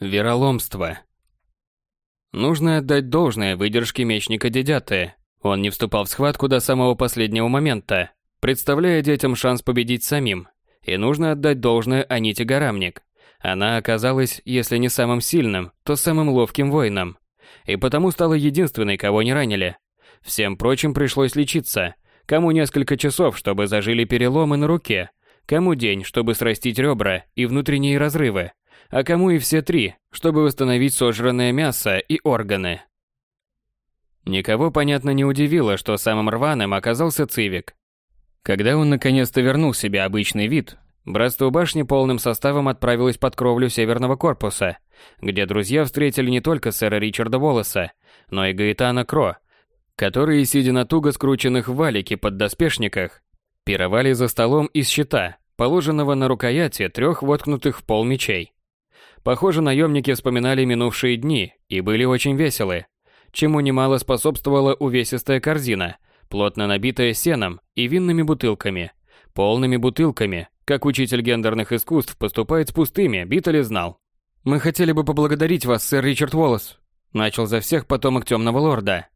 Вероломство. Нужно отдать должное выдержке мечника Дедяты. Он не вступал в схватку до самого последнего момента, представляя детям шанс победить самим. И нужно отдать должное Аните Гарамник. Она оказалась, если не самым сильным, то самым ловким воином. И потому стала единственной, кого не ранили. Всем прочим пришлось лечиться. Кому несколько часов, чтобы зажили переломы на руке, кому день, чтобы срастить ребра и внутренние разрывы, а кому и все три, чтобы восстановить сожранное мясо и органы. Никого, понятно, не удивило, что самым рваным оказался Цивик. Когда он наконец-то вернул себе обычный вид, братство башни полным составом отправилось под кровлю северного корпуса, где друзья встретили не только сэра Ричарда Волоса, но и Гаэтана Кро, которые, сидя на туго скрученных в валике поддоспешниках, пировали за столом из щита, положенного на рукояти трех воткнутых в пол мечей. Похоже, наемники вспоминали минувшие дни и были очень веселы, чему немало способствовала увесистая корзина, плотно набитая сеном и винными бутылками. Полными бутылками, как учитель гендерных искусств поступает с пустыми, Биттли знал. «Мы хотели бы поблагодарить вас, сэр Ричард Уоллес», начал за всех потомок Темного Лорда.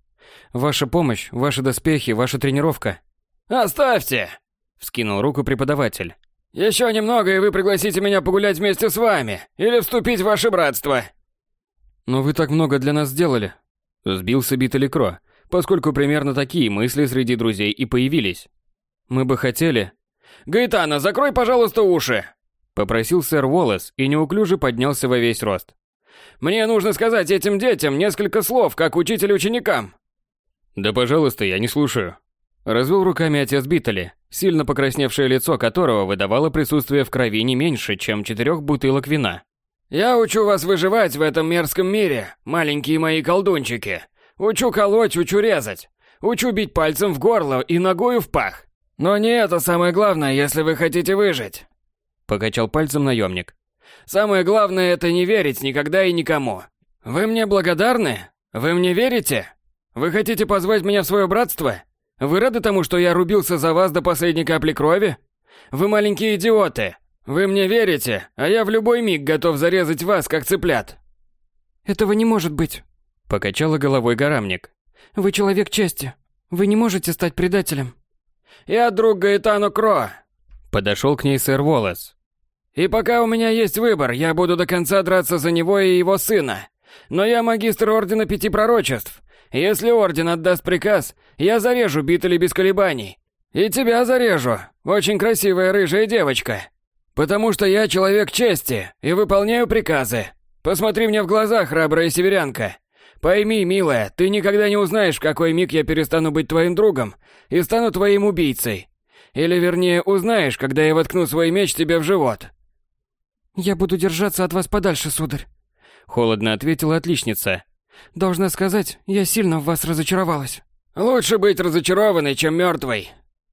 «Ваша помощь, ваши доспехи, ваша тренировка». «Оставьте!» – вскинул руку преподаватель. Еще немного, и вы пригласите меня погулять вместе с вами или вступить в ваше братство. Но вы так много для нас сделали. Сбился Битали Кро, поскольку примерно такие мысли среди друзей и появились. Мы бы хотели... Гаэтана, закрой, пожалуйста, уши! Попросил сэр Уоллес и неуклюже поднялся во весь рост. Мне нужно сказать этим детям несколько слов, как учитель ученикам. Да, пожалуйста, я не слушаю. Развел руками отец Биттели, сильно покрасневшее лицо которого выдавало присутствие в крови не меньше, чем четырех бутылок вина. «Я учу вас выживать в этом мерзком мире, маленькие мои колдунчики. Учу колоть, учу резать. Учу бить пальцем в горло и ногою в пах. Но не это самое главное, если вы хотите выжить». Покачал пальцем наемник. «Самое главное это не верить никогда и никому. Вы мне благодарны? Вы мне верите? Вы хотите позвать меня в свое братство? Вы рады тому, что я рубился за вас до последней капли крови? Вы маленькие идиоты. Вы мне верите, а я в любой миг готов зарезать вас, как цыплят. Этого не может быть, покачала головой Гарамник. Вы человек чести. Вы не можете стать предателем. Я друг Гаэтану Кро. Подошел к ней сэр Волос. И пока у меня есть выбор, я буду до конца драться за него и его сына. Но я магистр Ордена Пяти Пророчеств, если Орден отдаст приказ, я зарежу Битали без колебаний. И тебя зарежу, очень красивая рыжая девочка. Потому что я человек чести и выполняю приказы. Посмотри мне в глаза, храбрая северянка. Пойми, милая, ты никогда не узнаешь, в какой миг я перестану быть твоим другом и стану твоим убийцей. Или вернее, узнаешь, когда я воткну свой меч тебе в живот. Я буду держаться от вас подальше, сударь. Холодно ответила отличница. Должна сказать, я сильно в вас разочаровалась. Лучше быть разочарованной, чем мертвой.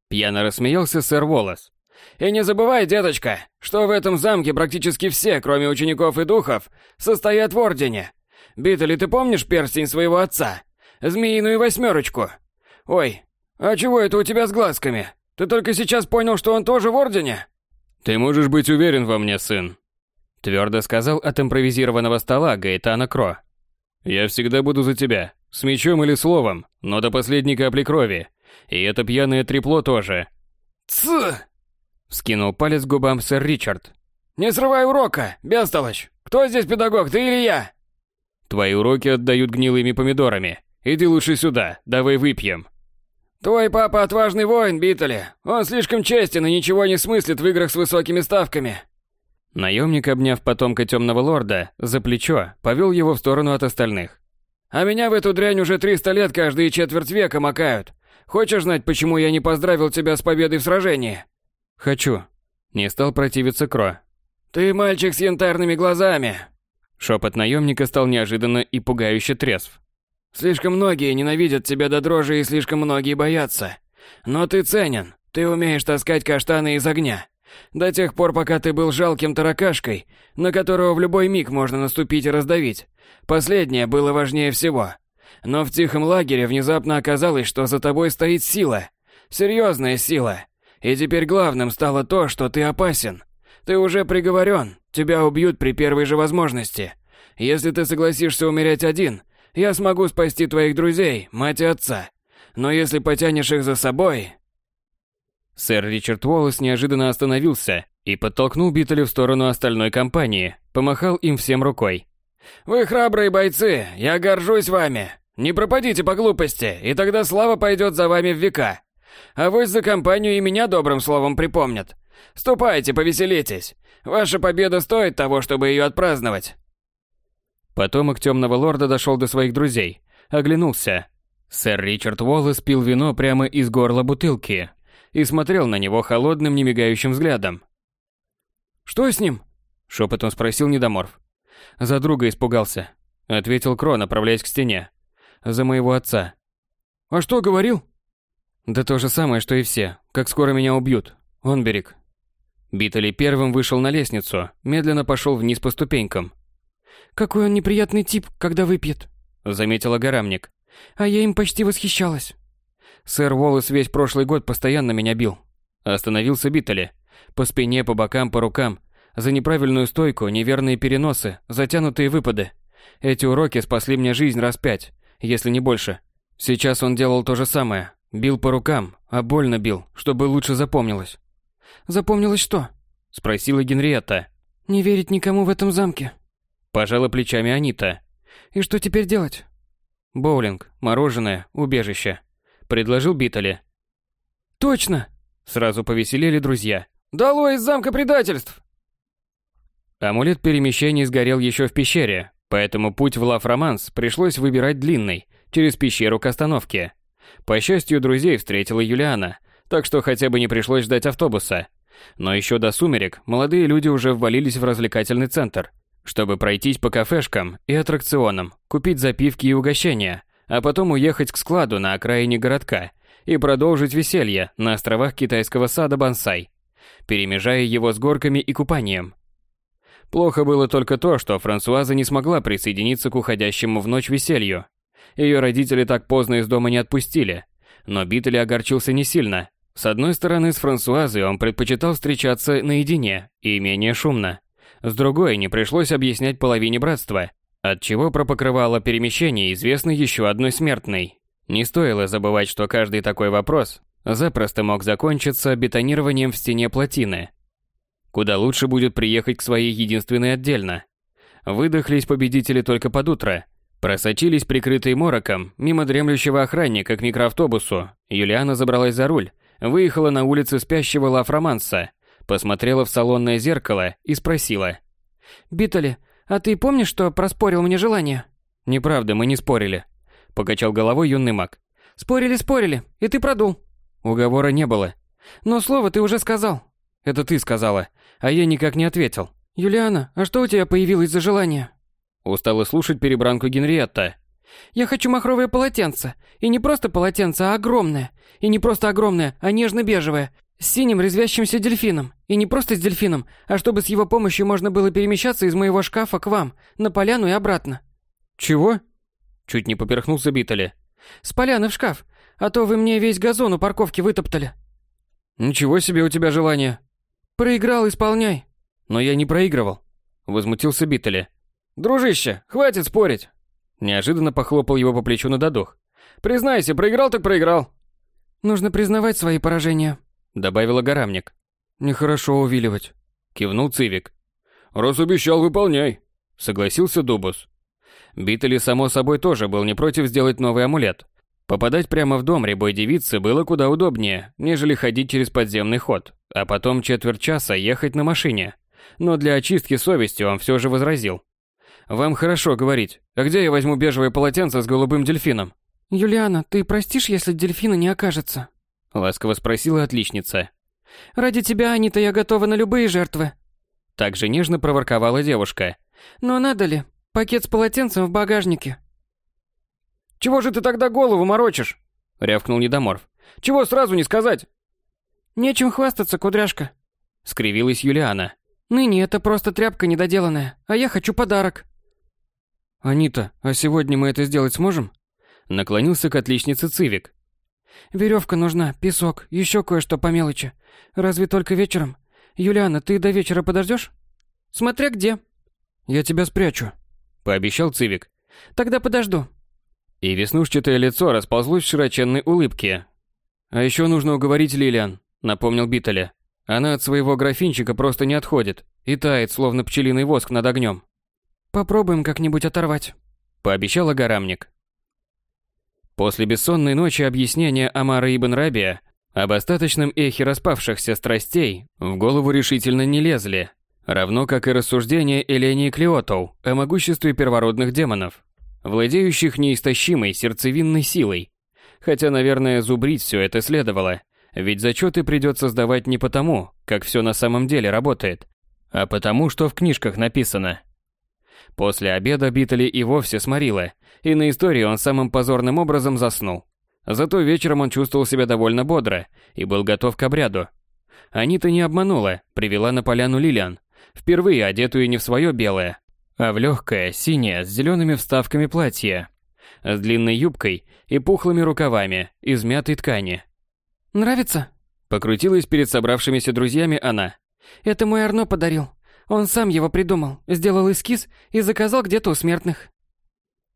Пьяно рассмеялся сэр Волос. И не забывай, деточка, что в этом замке практически все, кроме учеников и духов, состоят в ордене. Битали, ты помнишь перстень своего отца? Змеиную восьмерочку. Ой, а чего это у тебя с глазками? Ты только сейчас понял, что он тоже в ордене? Ты можешь быть уверен во мне, сын. Твердо сказал от импровизированного стола Гаэтана Кро. Я всегда буду за тебя, с мечом или словом, но до последней капли крови. И это пьяное трепло тоже. Ц! Вскинул палец к губам сэр Ричард. Не срывай урока, бестолочь. Кто здесь педагог, ты или я? Твои уроки отдают гнилыми помидорами. Иди лучше сюда, давай выпьем. Твой папа отважный воин, Биттли. Он слишком честен и ничего не смыслит в играх с высокими ставками. Наемник, обняв потомка темного лорда за плечо, повел его в сторону от остальных. «А меня в эту дрянь уже 300 лет каждые четверть века макают. Хочешь знать, почему я не поздравил тебя с победой в сражении?» «Хочу». Не стал противиться Кро. «Ты мальчик с янтарными глазами!» Шепот наемника стал неожиданно и пугающе трезв. «Слишком многие ненавидят тебя до дрожи и слишком многие боятся. Но ты ценен, ты умеешь таскать каштаны из огня. До тех пор, пока ты был жалким таракашкой, на которого в любой миг можно наступить и раздавить. Последнее было важнее всего. Но в тихом лагере внезапно оказалось, что за тобой стоит сила. Серьезная сила. И теперь главным стало то, что ты опасен. Ты уже приговорен, тебя убьют при первой же возможности. Если ты согласишься умереть один, я смогу спасти твоих друзей, мать и отца. Но если потянешь их за собой...» Сэр Ричард Уоллес неожиданно остановился и подтолкнул Биттеля в сторону остальной компании, помахал им всем рукой. «Вы храбрые бойцы, я горжусь вами. Не пропадите по глупости, и тогда слава пойдет за вами в века. А вы за компанию и меня добрым словом припомнят. Ступайте, повеселитесь. Ваша победа стоит того, чтобы ее отпраздновать». Потомок темного лорда дошел до своих друзей, оглянулся. Сэр Ричард Уоллес пил вино прямо из горла бутылки и смотрел на него холодным, немигающим взглядом. «Что с ним?» – шепотом спросил Недоморф. «За друга испугался», – ответил Кро, направляясь к стене. «За моего отца». «А что говорил?» «Да то же самое, что и все. Как скоро меня убьют. Он берег». Биттели первым вышел на лестницу, медленно пошел вниз по ступенькам. «Какой он неприятный тип, когда выпьет», — заметила Горамник. «А я им почти восхищалась». Сэр Уоллес весь прошлый год постоянно меня бил. Остановился Биттели. По спине, по бокам, по рукам. За неправильную стойку, неверные переносы, затянутые выпады. Эти уроки спасли мне жизнь раз пять, если не больше. Сейчас он делал то же самое. Бил по рукам, а больно бил, чтобы лучше запомнилось. «Запомнилось что?» – спросила Генриетта. «Не верить никому в этом замке». Пожала плечами Анита. «И что теперь делать?» «Боулинг, мороженое, убежище», – предложил Биттели. «Точно!» – сразу повеселели друзья. «Долой из замка предательств!» Амулет перемещений сгорел еще в пещере, поэтому путь в Лав-Романс пришлось выбирать длинный, через пещеру к остановке. По счастью, друзей встретила Юлиана, так что хотя бы не пришлось ждать автобуса. Но еще до сумерек молодые люди уже ввалились в развлекательный центр, чтобы пройтись по кафешкам и аттракционам, купить запивки и угощения, а потом уехать к складу на окраине городка и продолжить веселье на островах китайского сада Бонсай, перемежая его с горками и купанием. Плохо было только то, что Франсуаза не смогла присоединиться к уходящему в ночь веселью. Ее родители так поздно из дома не отпустили, но Биттель огорчился не сильно. С одной стороны, с Франсуазой он предпочитал встречаться наедине и менее шумно. С другой, не пришлось объяснять половине братства, отчего про покрывало перемещения известно еще одной смертной. Не стоило забывать, что каждый такой вопрос запросто мог закончиться бетонированием в стене плотины. Куда лучше будет приехать к своей единственной отдельно. Выдохлись победители только под утро. Просочились прикрытые мороком мимо дремлющего охранника к микроавтобусу. Юлиана забралась за руль, выехала на улицу спящего Лав-Романса, посмотрела в салонное зеркало и спросила. «Биттели, а ты помнишь, что проспорил мне желание?» «Неправда, мы не спорили», — покачал головой юный маг. «Спорили, спорили, и ты продул». Уговора не было. «Но слово ты уже сказал». «Это ты сказала, а я никак не ответил». «Юлиана, а что у тебя появилось за желание?» Устала слушать перебранку Генриетта. «Я хочу махровое полотенце. И не просто полотенце, а огромное. И не просто огромное, а нежно-бежевое. С синим резвящимся дельфином. И не просто с дельфином, а чтобы с его помощью можно было перемещаться из моего шкафа к вам, на поляну и обратно». «Чего?» Чуть не поперхнулся Биттели. «С поляны в шкаф. А то вы мне весь газон у парковки вытоптали». «Ничего себе у тебя желание». «Проиграл, исполняй». «Но я не проигрывал», — возмутился Биттели. «Дружище, хватит спорить!» Неожиданно похлопал его по плечу на додох. «Признайся, проиграл так проиграл!» «Нужно признавать свои поражения», — добавила Горамник. «Нехорошо увиливать», — кивнул Цивик. «Раз обещал, выполняй», — согласился Дубус. Биттели, само собой, тоже был не против сделать новый амулет. Попадать прямо в дом рябой девицы было куда удобнее, нежели ходить через подземный ход, а потом четверть часа ехать на машине. Но для очистки совести он все же возразил. Вам хорошо говорить. А где я возьму бежевое полотенце с голубым дельфином? Юлиана, ты простишь, если дельфина не окажется? Ласково спросила отличница. Ради тебя, Анита, я готова на любые жертвы. Так же нежно проворковала девушка. Но надо ли? Пакет с полотенцем в багажнике. Чего же ты тогда голову морочишь? Рявкнул Недоморф. Чего сразу не сказать? Нечем хвастаться, кудряшка. Скривилась Юлиана. Ныне это просто тряпка недоделанная, а я хочу подарок. «Анита, а сегодня мы это сделать сможем?» Наклонился к отличнице Цивик. Веревка нужна, песок, еще кое-что по мелочи. Разве только вечером? Юлиана, ты до вечера подождешь? Смотря где. Я тебя спрячу. пообещал Цивик. Тогда подожду. И веснушчатое лицо расползлось в широченной улыбке. А еще нужно уговорить Лилиан, напомнил Биталя. Она от своего графинчика просто не отходит и тает, словно пчелиный воск над огнем. Попробуем как-нибудь оторвать, пообещал Агарамник. После бессонной ночи объяснения Амара ибн Рабия об остаточном эхе распавшихся страстей в голову решительно не лезли, равно как и рассуждения Элении Клеотоу о могуществе первородных демонов, владеющих неистощимой сердцевинной силой. Хотя, наверное, зубрить все это следовало, ведь зачеты придется сдавать не потому, как все на самом деле работает, а потому, что в книжках написано. После обеда Биттели и вовсе сморило, и на истории он самым позорным образом заснул. Зато вечером он чувствовал себя довольно бодро и был готов к обряду. Анита не обманула, привела на поляну Лилиан, впервые одетую не в свое белое, а в легкое, синее, с зелеными вставками платье, с длинной юбкой и пухлыми рукавами из мятой ткани. «Нравится?» Покрутилась перед собравшимися друзьями она. «Это мой Арно подарил. Он сам его придумал, сделал эскиз и заказал где-то у смертных».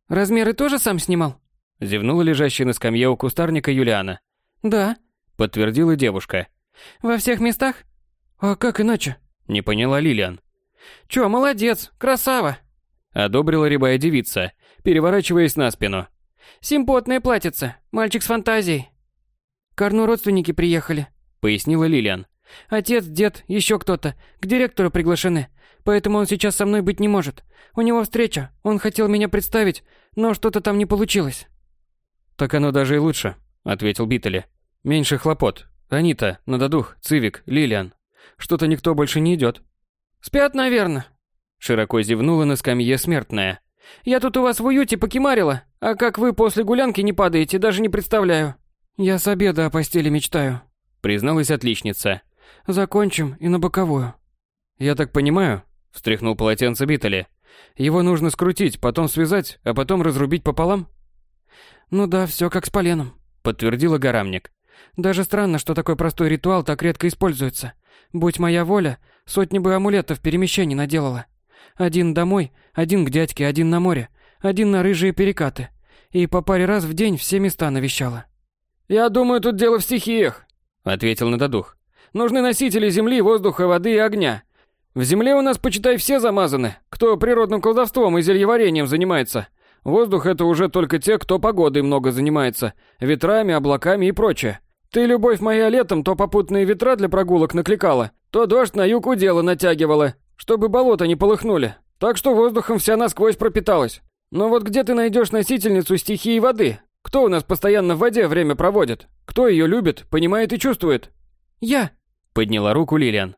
«Размеры тоже сам снимал?» Зевнула лежащая на скамье у кустарника Юлиана. «Да», — подтвердила девушка. «Во всех местах?» «А как иначе?» — не поняла Лилиан. «Чё, молодец, красава!» — одобрила рябая девица, переворачиваясь на спину. «Симпотная платьице, мальчик с фантазией». «К Арну родственники приехали», — пояснила Лилиан. «Отец, дед, еще кто-то, к директору приглашены, поэтому он сейчас со мной быть не может. У него встреча, он хотел меня представить, но что-то там не получилось». «Так оно даже и лучше», — ответил Биттеле. «Меньше хлопот. Анита, Нададух, Цивик, Лилиан. Что-то никто больше не идет». «Спят, наверное», — широко зевнула на скамье смертная. «Я тут у вас в уюте покемарила, а как вы после гулянки не падаете, даже не представляю». «Я с обеда о постели мечтаю», — призналась отличница. «Закончим и на боковую». «Я так понимаю», — встряхнул полотенце Биттеле. «Его нужно скрутить, потом связать, а потом разрубить пополам?» «Ну да, все как с поленом», — подтвердила Горамник. «Даже странно, что такой простой ритуал так редко используется. Будь моя воля, сотни бы амулетов перемещений наделала. Один домой, один к дядьке, один на море, один на рыжие перекаты. И по паре раз в день все места навещала». «Я думаю, тут дело в стихиях», — ответил Нададух. «Нужны носители земли, воздуха, воды и огня. В земле у нас, почитай, все замазаны, кто природным колдовством и зельеварением занимается. Воздух это уже только те, кто погодой много занимается, ветрами, облаками и прочее. Ты, любовь моя, летом то попутные ветра для прогулок накликала, то дождь на юг удела натягивала, чтобы болота не полыхнули. Так что воздухом вся насквозь пропиталась. Но вот где ты найдешь носительницу стихии воды? Кто у нас постоянно в воде время проводит? Кто ее любит, понимает и чувствует? Я, подняла руку Лилиан.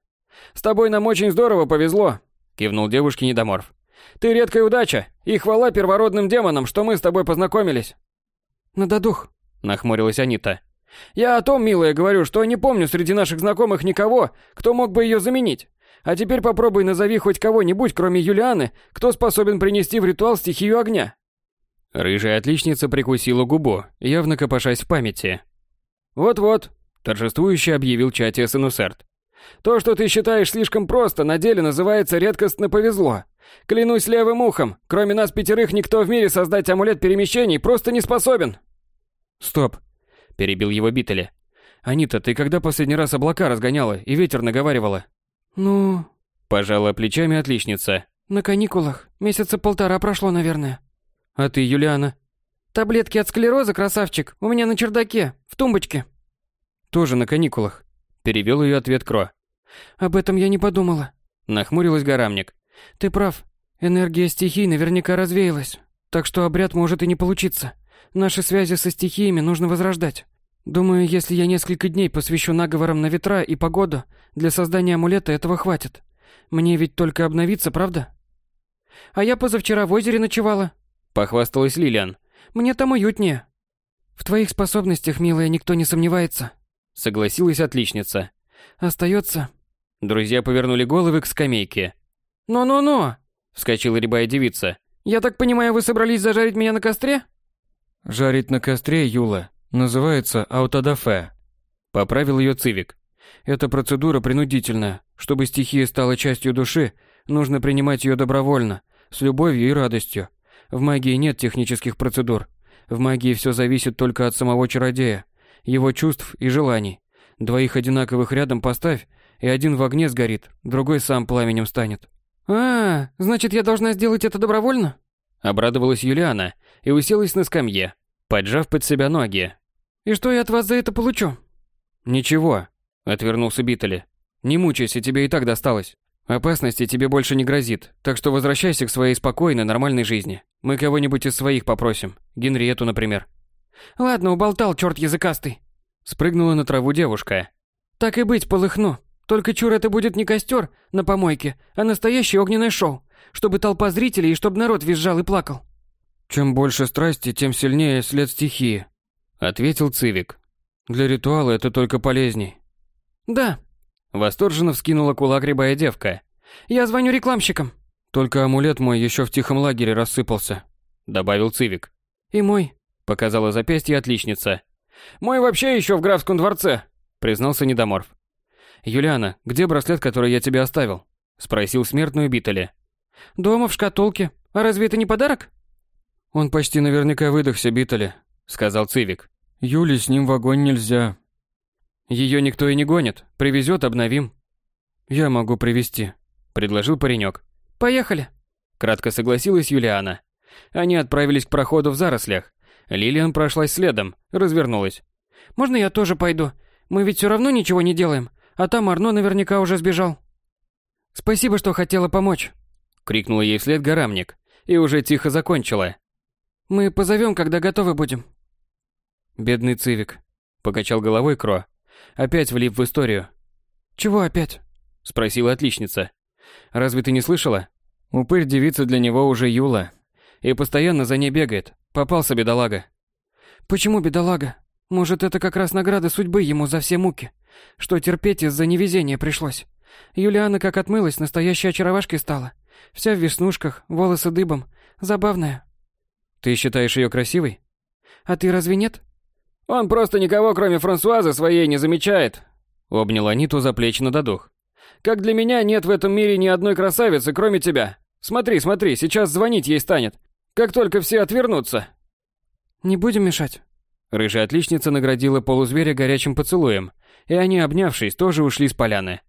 С тобой нам очень здорово повезло, кивнул девушке недоморф. Ты редкая удача, и хвала первородным демонам, что мы с тобой познакомились. Надо дух, нахмурилась Анита. Я о том, милая, говорю, что не помню среди наших знакомых никого, кто мог бы ее заменить. А теперь попробуй назови хоть кого-нибудь, кроме Юлианы, кто способен принести в ритуал стихию огня. Рыжая отличница прикусила губу, явно копошась в памяти. «Вот-вот», – торжествующе объявил Чатия Санусерт. «То, что ты считаешь слишком просто, на деле называется редкостно повезло. Клянусь левым ухом, кроме нас пятерых никто в мире создать амулет перемещений просто не способен. Стоп, перебил его Биттеле. Анита, ты когда последний раз облака разгоняла и ветер наговаривала? Ну, пожала плечами отличница. На каникулах. Месяца полтора прошло, наверное. А ты, Юлиана? Таблетки от склероза, красавчик, у меня на чердаке, в тумбочке. Тоже на каникулах. Перевел ее ответ Кро. Об этом я не подумала. Нахмурилась Горамник. Ты прав. Энергия стихий наверняка развеялась. Так что обряд может и не получиться. Наши связи со стихиями нужно возрождать. Думаю, если я несколько дней посвящу наговорам на ветра и погоду, для создания амулета этого хватит. Мне ведь только обновиться, правда? А я позавчера в озере ночевала. Похвасталась Лилиан. Мне там уютнее. В твоих способностях, милая, никто не сомневается. Согласилась отличница. Остается. Друзья повернули головы к скамейке. «Но-но-но!» – вскочила рябая девица. «Я так понимаю, вы собрались зажарить меня на костре?» «Жарить на костре, Юла, называется аутодафе», – поправил ее Цивик. «Эта процедура принудительная. Чтобы стихия стала частью души, нужно принимать ее добровольно, с любовью и радостью. В магии нет технических процедур. В магии все зависит только от самого чародея, его чувств и желаний. Двоих одинаковых рядом поставь, и один в огне сгорит, другой сам пламенем станет. А, значит, я должна сделать это добровольно? Обрадовалась Юлиана и уселась на скамье, поджав под себя ноги. И что я от вас за это получу? Ничего, отвернулся Биттели. Не мучайся, тебе и так досталось. Опасности тебе больше не грозит, так что возвращайся к своей спокойной, нормальной жизни. Мы кого-нибудь из своих попросим. Генриету, например. Ладно, уболтал, черт языкастый. Спрыгнула на траву девушка. Так и быть, полыхну. Только чур это будет не костер на помойке, а настоящее огненное шоу, чтобы толпа зрителей и чтобы народ визжал и плакал. Чем больше страсти, тем сильнее след стихии, ответил Цивик. Для ритуала это только полезней. Да. Восторженно вскинула кулак рябая девка. Я звоню рекламщикам. Только амулет мой еще в тихом лагере рассыпался, добавил Цивик. И мой, показала запястье отличница. Мой вообще еще в графском дворце, признался Недоморф. «Юлиана, где браслет, который я тебе оставил?» – спросил смертную Битали. «Дома, в шкатулке. А разве это не подарок?» «Он почти наверняка выдохся, Битали», – сказал Цивик. «Юли с ним в огонь нельзя». «Ее никто и не гонит. Привезет, обновим». «Я могу привезти», – предложил паренек. «Поехали», – кратко согласилась Юлиана. Они отправились к проходу в зарослях. Лилиан прошлась следом, развернулась. «Можно я тоже пойду? Мы ведь все равно ничего не делаем а там Арно наверняка уже сбежал. Спасибо, что хотела помочь. Крикнула ей вслед горамник и уже тихо закончила. Мы позовем, когда готовы будем. Бедный Цивик. Покачал головой Кро. Опять влип в историю. Чего опять? Спросила отличница. Разве ты не слышала? Упырь девица для него уже Юла. И постоянно за ней бегает. Попался бедолага. Почему бедолага? Может, это как раз награда судьбы ему за все муки? что терпеть из-за невезения пришлось. Юлиана как отмылась, настоящей очаровашкой стала. Вся в веснушках, волосы дыбом. Забавная. Ты считаешь ее красивой? А ты разве нет? Он просто никого, кроме Франсуазы, своей не замечает. Обнял Аниту за плечи на додух. Как для меня нет в этом мире ни одной красавицы, кроме тебя. Смотри, смотри, сейчас звонить ей станет. Как только все отвернутся. Не будем мешать. Рыжая отличница наградила полузверя горячим поцелуем, и они, обнявшись, тоже ушли с поляны.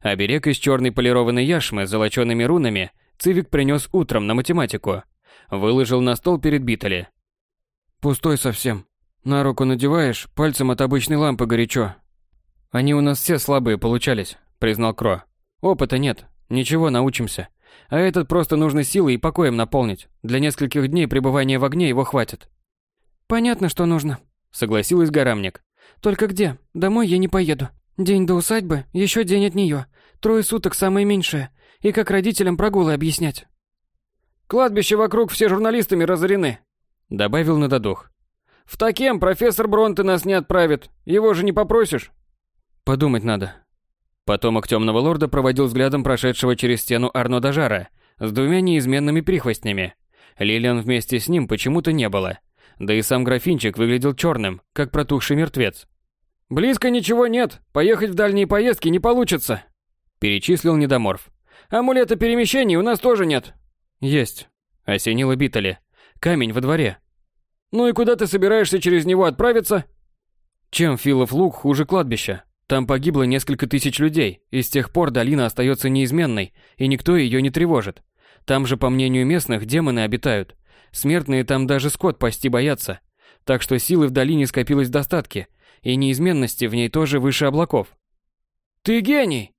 Оберег из черной полированной яшмы с золочеными рунами Цивик принес утром на математику. Выложил на стол перед Битали. «Пустой совсем. На руку надеваешь, пальцем от обычной лампы горячо». «Они у нас все слабые получались», — признал Кро. «Опыта нет. Ничего, научимся. А этот просто нужно силой и покоем наполнить. Для нескольких дней пребывания в огне его хватит». «Понятно, что нужно», — согласилась Горамник. Только где? Домой я не поеду. День до усадьбы, еще день от нее. Трое суток самое меньшее. И как родителям прогулы объяснять? Кладбище вокруг все журналистами разорены, добавил на додух. В такем профессор Бронте нас не отправит. Его же не попросишь. Подумать надо. Потомок темного лорда проводил взглядом прошедшего через стену Арно Дажара с двумя неизменными прихвостнями. Лилиан вместе с ним почему-то не было. Да и сам графинчик выглядел черным, как протухший мертвец. «Близко ничего нет, поехать в дальние поездки не получится», – перечислил недоморф. «Амулета перемещений у нас тоже нет». «Есть», – осенило Битали. «Камень во дворе». «Ну и куда ты собираешься через него отправиться?» «Чем Филов луг хуже кладбища? Там погибло несколько тысяч людей, и с тех пор долина остается неизменной, и никто ее не тревожит. Там же, по мнению местных, демоны обитают. Смертные там даже скот пасти боятся. Так что силы в долине скопилось в достатке, и неизменности в ней тоже выше облаков. «Ты гений!»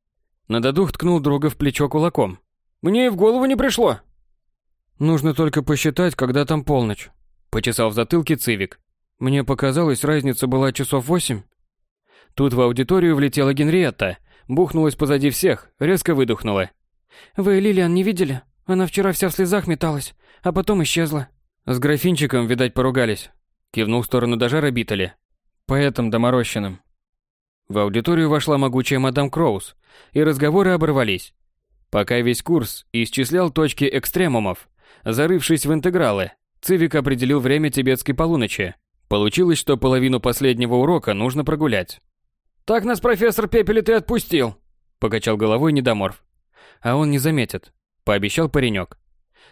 Нададух ткнул друга в плечо кулаком. «Мне и в голову не пришло!» «Нужно только посчитать, когда там полночь», — почесал в затылке Цивик. «Мне показалось, разница была часов восемь». Тут в аудиторию влетела Генриетта, бухнулась позади всех, резко выдохнула. «Вы Лилиан не видели? Она вчера вся в слезах металась а потом исчезла. С графинчиком, видать, поругались. Кивнул в сторону Дажара Битали. Поэтом доморощенным. В аудиторию вошла могучая мадам Кроуз, и разговоры оборвались. Пока весь курс исчислял точки экстремумов, зарывшись в интегралы, Цивик определил время тибетской полуночи. Получилось, что половину последнего урока нужно прогулять. «Так нас профессор Пепелет и отпустил», — покачал головой недоморф. «А он не заметит», — пообещал паренек.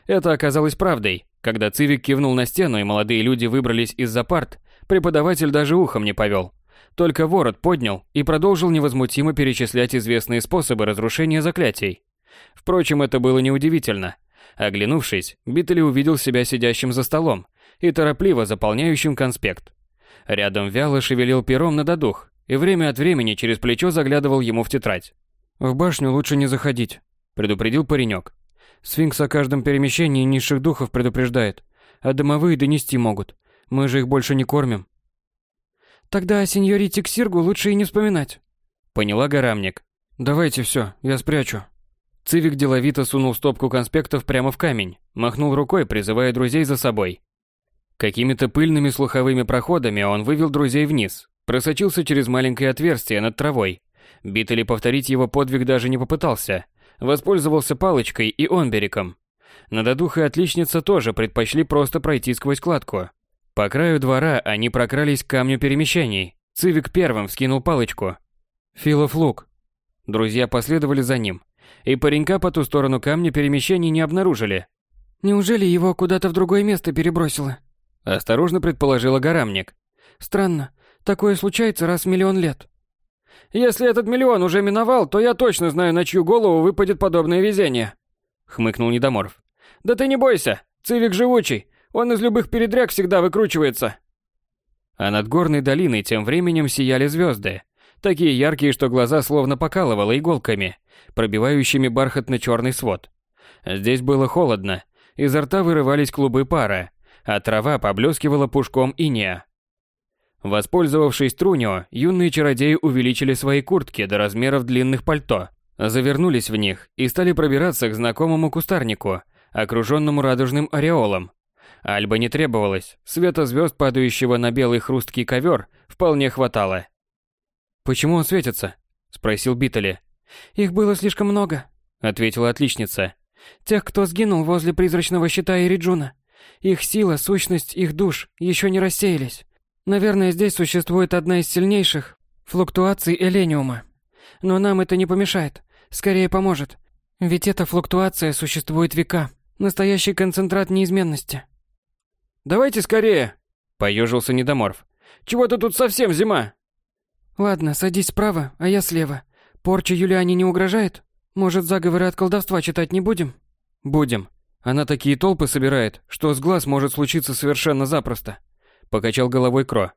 Это оказалось правдой. Когда Цивик кивнул на стену и молодые люди выбрались из-за парт, преподаватель даже ухом не повел. Только ворот поднял и продолжил невозмутимо перечислять известные способы разрушения заклятий. Впрочем, это было неудивительно. Оглянувшись, Биттели увидел себя сидящим за столом и торопливо заполняющим конспект. Рядом вяло шевелил пером на додух и время от времени через плечо заглядывал ему в тетрадь. «В башню лучше не заходить», — предупредил паренек. «Сфинкс о каждом перемещении низших духов предупреждает, а домовые донести могут. Мы же их больше не кормим». «Тогда о сеньорите Ксиргу лучше и не вспоминать», — поняла Гарамник. «Давайте все, я спрячу». Цивик деловито сунул стопку конспектов прямо в камень, махнул рукой, призывая друзей за собой. Какими-то пыльными слуховыми проходами он вывел друзей вниз, просочился через маленькое отверстие над травой. Биттели повторить его подвиг даже не попытался. Воспользовался палочкой и онбериком. Нададух и отличница тоже предпочли просто пройти сквозь кладку. По краю двора они прокрались к камню перемещений. Цивик первым вскинул палочку. «Филов лук». Друзья последовали за ним. И паренька по ту сторону камня перемещений не обнаружили. «Неужели его куда-то в другое место перебросило?» Осторожно предположила Гарамник. Странно. Такое случается раз в миллион лет. Если этот миллион уже миновал, то я точно знаю, на чью голову выпадет подобное везение. Хмыкнул Недоморф. Да ты не бойся. Цивик живучий. Он из любых передряг всегда выкручивается. А над горной долиной тем временем сияли звезды. Такие яркие, что глаза словно покалывало иголками, пробивающими бархатно-черный свод. Здесь было холодно. Изо рта вырывались клубы пара, а трава поблескивала пушком иния. Воспользовавшись трунью, юные чародеи увеличили свои куртки до размеров длинных пальто, завернулись в них и стали пробираться к знакомому кустарнику, окруженному радужным ореолом. Альба не требовалось, света звезд, падающего на белый хрусткий ковер, вполне хватало. «Почему он светится?» – спросил Биттели. «Их было слишком много», – ответила отличница. «Тех, кто сгинул возле призрачного щита Ириджуна. Их сила, сущность, их душ еще не рассеялись. Наверное, здесь существует одна из сильнейших флуктуаций элениума. Но нам это не помешает, скорее поможет. Ведь эта флуктуация существует века. Настоящий концентрат неизменности. «Давайте скорее!» – поежился Недоморф. «Чего-то тут совсем зима!» «Ладно, садись справа, а я слева. Порча Юлиане не угрожает? Может, заговоры от колдовства читать не будем?» «Будем», она такие толпы собирает, что с глаз может случиться совершенно запросто. Покачал головой Кро.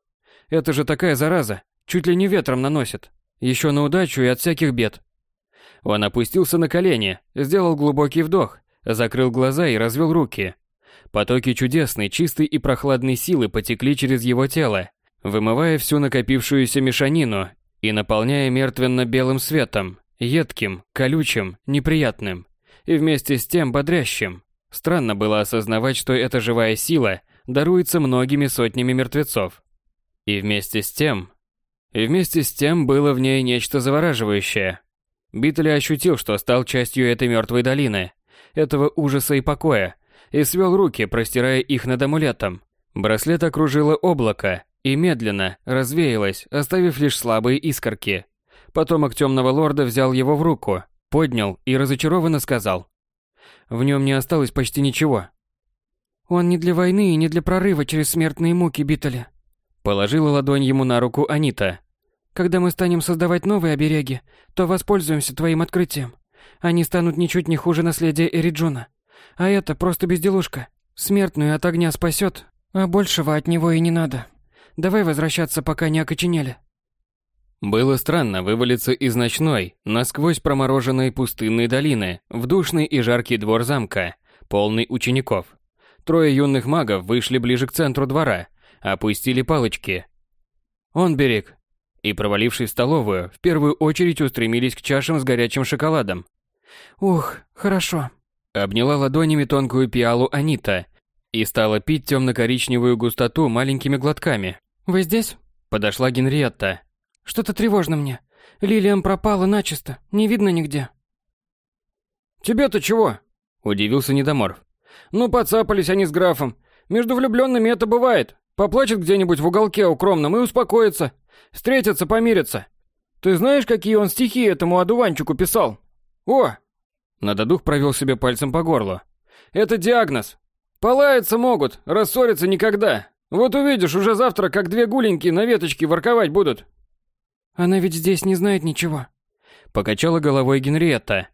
Это же такая зараза, чуть ли не ветром наносит. Еще на удачу и от всяких бед. Он опустился на колени, сделал глубокий вдох, закрыл глаза и развел руки. Потоки чудесной, чистой и прохладной силы потекли через его тело, вымывая всю накопившуюся мешанину и наполняя мертвенно-белым светом, едким, колючим, неприятным и вместе с тем бодрящим. Странно было осознавать, что эта живая сила даруется многими сотнями мертвецов. И вместе с тем... И вместе с тем было в ней нечто завораживающее. Битли ощутил, что стал частью этой мертвой долины, этого ужаса и покоя, и свел руки, простирая их над амулетом. Браслет окружило облако и медленно развеялось, оставив лишь слабые искорки. Потомок темного лорда взял его в руку, поднял и разочарованно сказал. В нем не осталось почти ничего. Он не для войны и не для прорыва через смертные муки Биттеля. Положила ладонь ему на руку Анита. Когда мы станем создавать новые обереги, то воспользуемся твоим открытием. Они станут ничуть не хуже наследия Эриджуна. А это просто безделушка. Смертную от огня спасет, а большего от него и не надо. Давай возвращаться, пока не окоченели. Было странно вывалиться из ночной, насквозь промороженной пустынной долины в душный и жаркий двор замка, полный учеников. Трое юных магов вышли ближе к центру двора, опустили палочки. Он берег. И, провалившись в столовую, в первую очередь устремились к чашам с горячим шоколадом. «Ух, хорошо», Обняла ладонями тонкую пиалу Анита и стала пить темно-коричневую густоту маленькими глотками. «Вы здесь?» Подошла Генриетта. Что-то тревожно мне. Лилиан пропала начисто, не видно нигде. Тебе-то чего? Удивился Недоморф. Ну, поцапались они с графом. Между влюбленными это бывает. Поплачет где-нибудь в уголке укромном и успокоится. Встретятся, помирятся. Ты знаешь, какие он стихи этому одуванчику писал? О! Нададух провел себе пальцем по горлу. Это диагноз. Полаяться могут, рассориться никогда. Вот увидишь уже завтра, как две гуленьки на веточке ворковать будут. Она ведь здесь не знает ничего. Покачала головой Генриетта.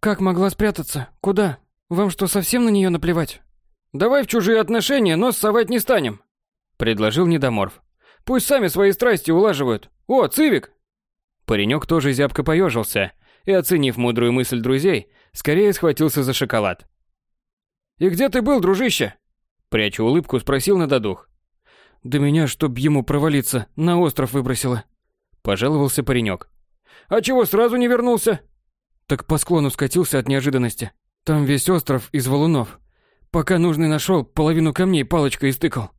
Как могла спрятаться? Куда? Вам что, совсем на нее наплевать? Давай в чужие отношения нос совать не станем. Предложил Недоморф. Пусть сами свои страсти улаживают. О, Цивик! Паренек тоже зябко поежился и, оценив мудрую мысль друзей, скорее схватился за шоколад. «И где ты был, дружище?» Пряча улыбку, спросил на додух. «Да меня, чтоб ему провалиться, на остров выбросило», – пожаловался паренек. «А чего сразу не вернулся?» «Так по склону скатился от неожиданности. Там весь остров из валунов. Пока нужный нашел, половину камней палочкой истыкал».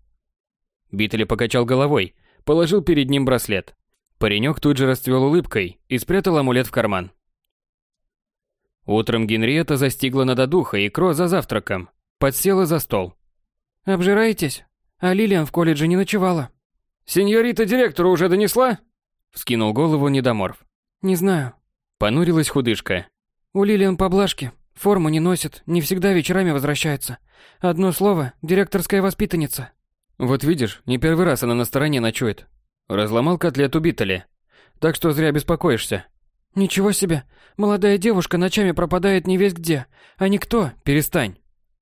Битли покачал головой, положил перед ним браслет. Паренек тут же расцвел улыбкой и спрятал амулет в карман. Утром Генриетта застигла на додуха и Кро за завтраком. Подсела за стол. «Обжираетесь? А Лилиан в колледже не ночевала». «Сеньорита директору уже донесла?» Вскинул голову недоморф. «Не знаю». Понурилась худышка. «У Лилиан поблажки. Форму не носит, не всегда вечерами возвращается. Одно слово – директорская воспитанница». «Вот видишь, не первый раз она на стороне ночует». Разломал котлету Биттели. «Так что зря беспокоишься». «Ничего себе! Молодая девушка ночами пропадает не весь где. А никто...» «Перестань!»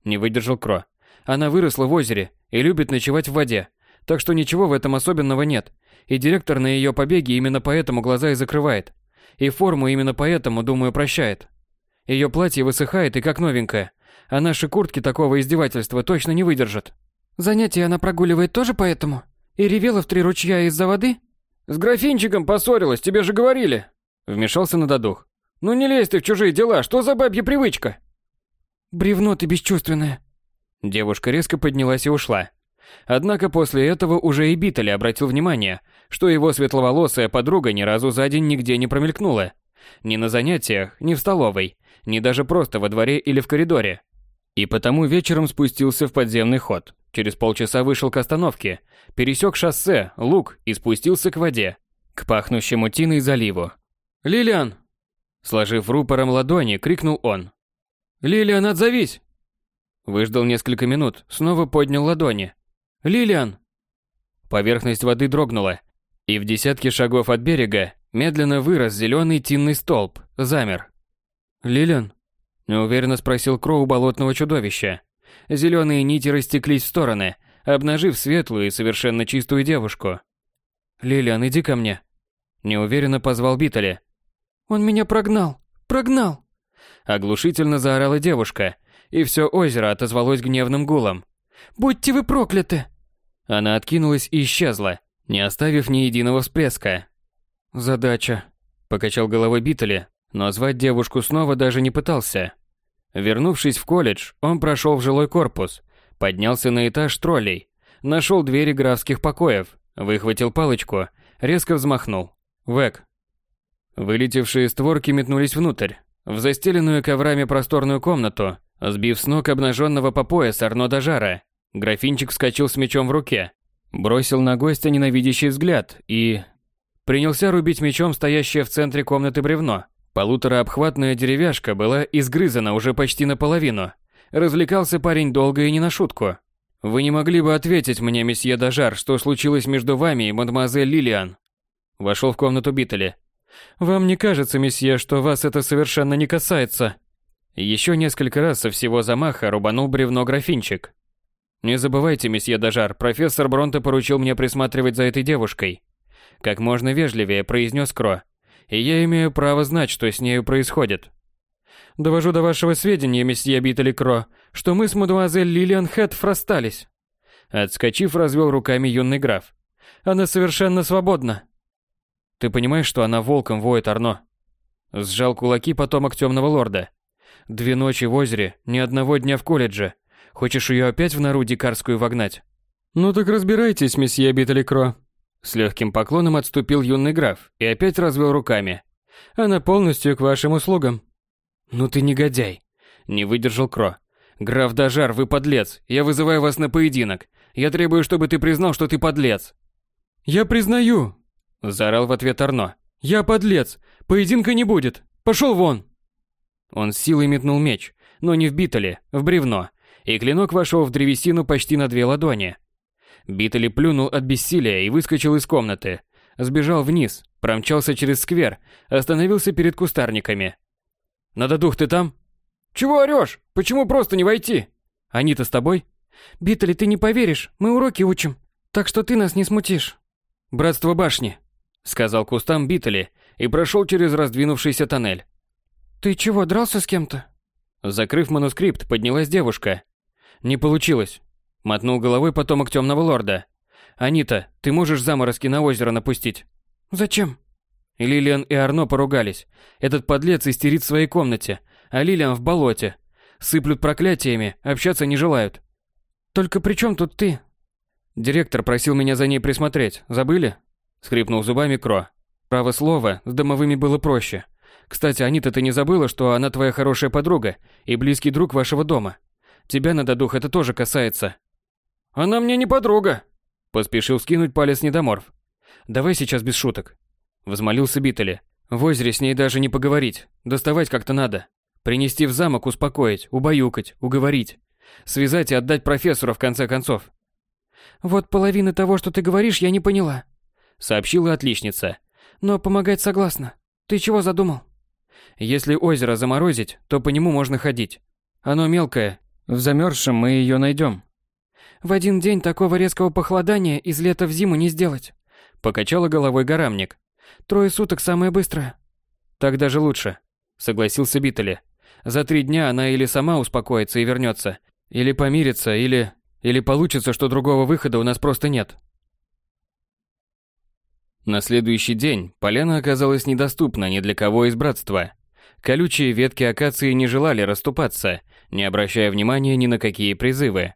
Не выдержал Кро. «Она выросла в озере и любит ночевать в воде. Так что ничего в этом особенного нет. И директор на ее побеге именно поэтому глаза и закрывает. И форму именно поэтому, думаю, прощает. Ее платье высыхает и как новенькое. А наши куртки такого издевательства точно не выдержат». «Занятия она прогуливает тоже поэтому? И ревела в три ручья из-за воды?» «С графинчиком поссорилась, тебе же говорили!» Вмешался на додух. «Ну не лезь ты в чужие дела, что за бабья привычка?» «Бревно ты бесчувственное». Девушка резко поднялась и ушла. Однако после этого уже и Битали обратил внимание, что его светловолосая подруга ни разу за день нигде не промелькнула. Ни на занятиях, ни в столовой, ни даже просто во дворе или в коридоре. И потому вечером спустился в подземный ход. Через полчаса вышел к остановке, пересек шоссе, луг и спустился к воде, к пахнущему тиной заливу. «Лилиан!» Сложив рупором ладони, крикнул он. «Лилиан, отзовись!» Выждал несколько минут, снова поднял ладони. «Лилиан!» Поверхность воды дрогнула, и в десятке шагов от берега медленно вырос зеленый тинный столб, замер. «Лилиан?» – неуверенно спросил Кроу болотного чудовища. Зеленые нити растеклись в стороны, обнажив светлую и совершенно чистую девушку. «Лилиан, иди ко мне!» Неуверенно позвал Битали. Он меня прогнал! Прогнал!» Оглушительно заорала девушка, и все озеро отозвалось гневным гулом. «Будьте вы прокляты!» Она откинулась и исчезла, не оставив ни единого всплеска. «Задача», — покачал головой Биттели, но звать девушку снова даже не пытался. Вернувшись в колледж, он прошел в жилой корпус, поднялся на этаж троллей, нашел двери графских покоев, выхватил палочку, резко взмахнул. Век, Вылетевшие створки метнулись внутрь, в застеленную коврами просторную комнату, сбив с ног обнаженного по пояс Арно Дажара. Графинчик вскочил с мечом в руке, бросил на гостя ненавидящий взгляд и... Принялся рубить мечом стоящее в центре комнаты бревно. Полутораобхватная деревяшка была изгрызана уже почти наполовину. Развлекался парень долго и не на шутку. «Вы не могли бы ответить мне, месье Дажар, что случилось между вами и мадемуазель Лилиан?» Вошел в комнату Биттели. Вам не кажется, месье, что вас это совершенно не касается? Еще несколько раз со всего замаха рубанул бревно графинчик. Не забывайте, месье Дажар, профессор Бронте поручил мне присматривать за этой девушкой. Как можно вежливее произнес Кро. И я имею право знать, что с нею происходит. Довожу до вашего сведения, месье Биттели Кро, что мы с мадемуазель Лилиан Хэтф расстались. Отскочив, развел руками юный граф. Она совершенно свободна. Ты понимаешь, что она волком воет, Арно? Сжал кулаки потомок темного лорда. Две ночи в озере, ни одного дня в колледже. Хочешь ее опять в нору дикарскую вогнать? Ну так разбирайтесь, месье Биттеликро. С легким поклоном отступил юный граф и опять развел руками. Она полностью к вашим услугам. Ну ты негодяй. Не выдержал Кро. Граф Дажар, вы подлец. Я вызываю вас на поединок. Я требую, чтобы ты признал, что ты подлец. Я признаю, Заорал в ответ Арно. «Я подлец! Поединка не будет! Пошел вон!» Он силой метнул меч, но не в битоле, в бревно, и клинок вошел в древесину почти на две ладони. Битали плюнул от бессилия и выскочил из комнаты. Сбежал вниз, промчался через сквер, остановился перед кустарниками. «Надо ты там?» «Чего орёшь? Почему просто не войти?» «Они-то с тобой?» «Битали, ты не поверишь, мы уроки учим, так что ты нас не смутишь». «Братство башни», — сказал кустам Битали и прошел через раздвинувшийся тоннель. «Ты чего, дрался с кем-то?» Закрыв манускрипт, поднялась девушка. «Не получилось», — мотнул головой потомок темного лорда. «Анита, ты можешь заморозки на озеро напустить?» «Зачем?» Лилиан и Арно поругались. Этот подлец истерит в своей комнате, а Лилиан в болоте. Сыплют проклятиями, общаться не желают. «Только при чем тут ты?» Директор просил меня за ней присмотреть. Забыли? Скрипнул зубами Кро. Право слово, с домовыми было проще. Кстати, Анита, ты не забыла, что она твоя хорошая подруга и близкий друг вашего дома? Тебя, надо дух, это тоже касается. Она мне не подруга. Поспешил скинуть палец недоморф. Давай сейчас без шуток. Взмолился Битали. В озере с ней даже не поговорить. Доставать как-то надо. Принести в замок, успокоить, убаюкать, уговорить. Связать и отдать профессору в конце концов. «Вот половины того, что ты говоришь, я не поняла», — сообщила отличница. «Но помогать согласна. Ты чего задумал?» «Если озеро заморозить, то по нему можно ходить. Оно мелкое. В замерзшем мы ее найдем». «В один день такого резкого похолодания из лета в зиму не сделать», — покачала головой горамник. «Трое суток самое быстрое». «Так даже лучше», — согласился Биттеле. «За три дня она или сама успокоится и вернется, или помирится, или или получится, что другого выхода у нас просто нет. На следующий день поляна оказалась недоступна ни для кого из братства. Колючие ветки акации не желали расступаться, не обращая внимания ни на какие призывы.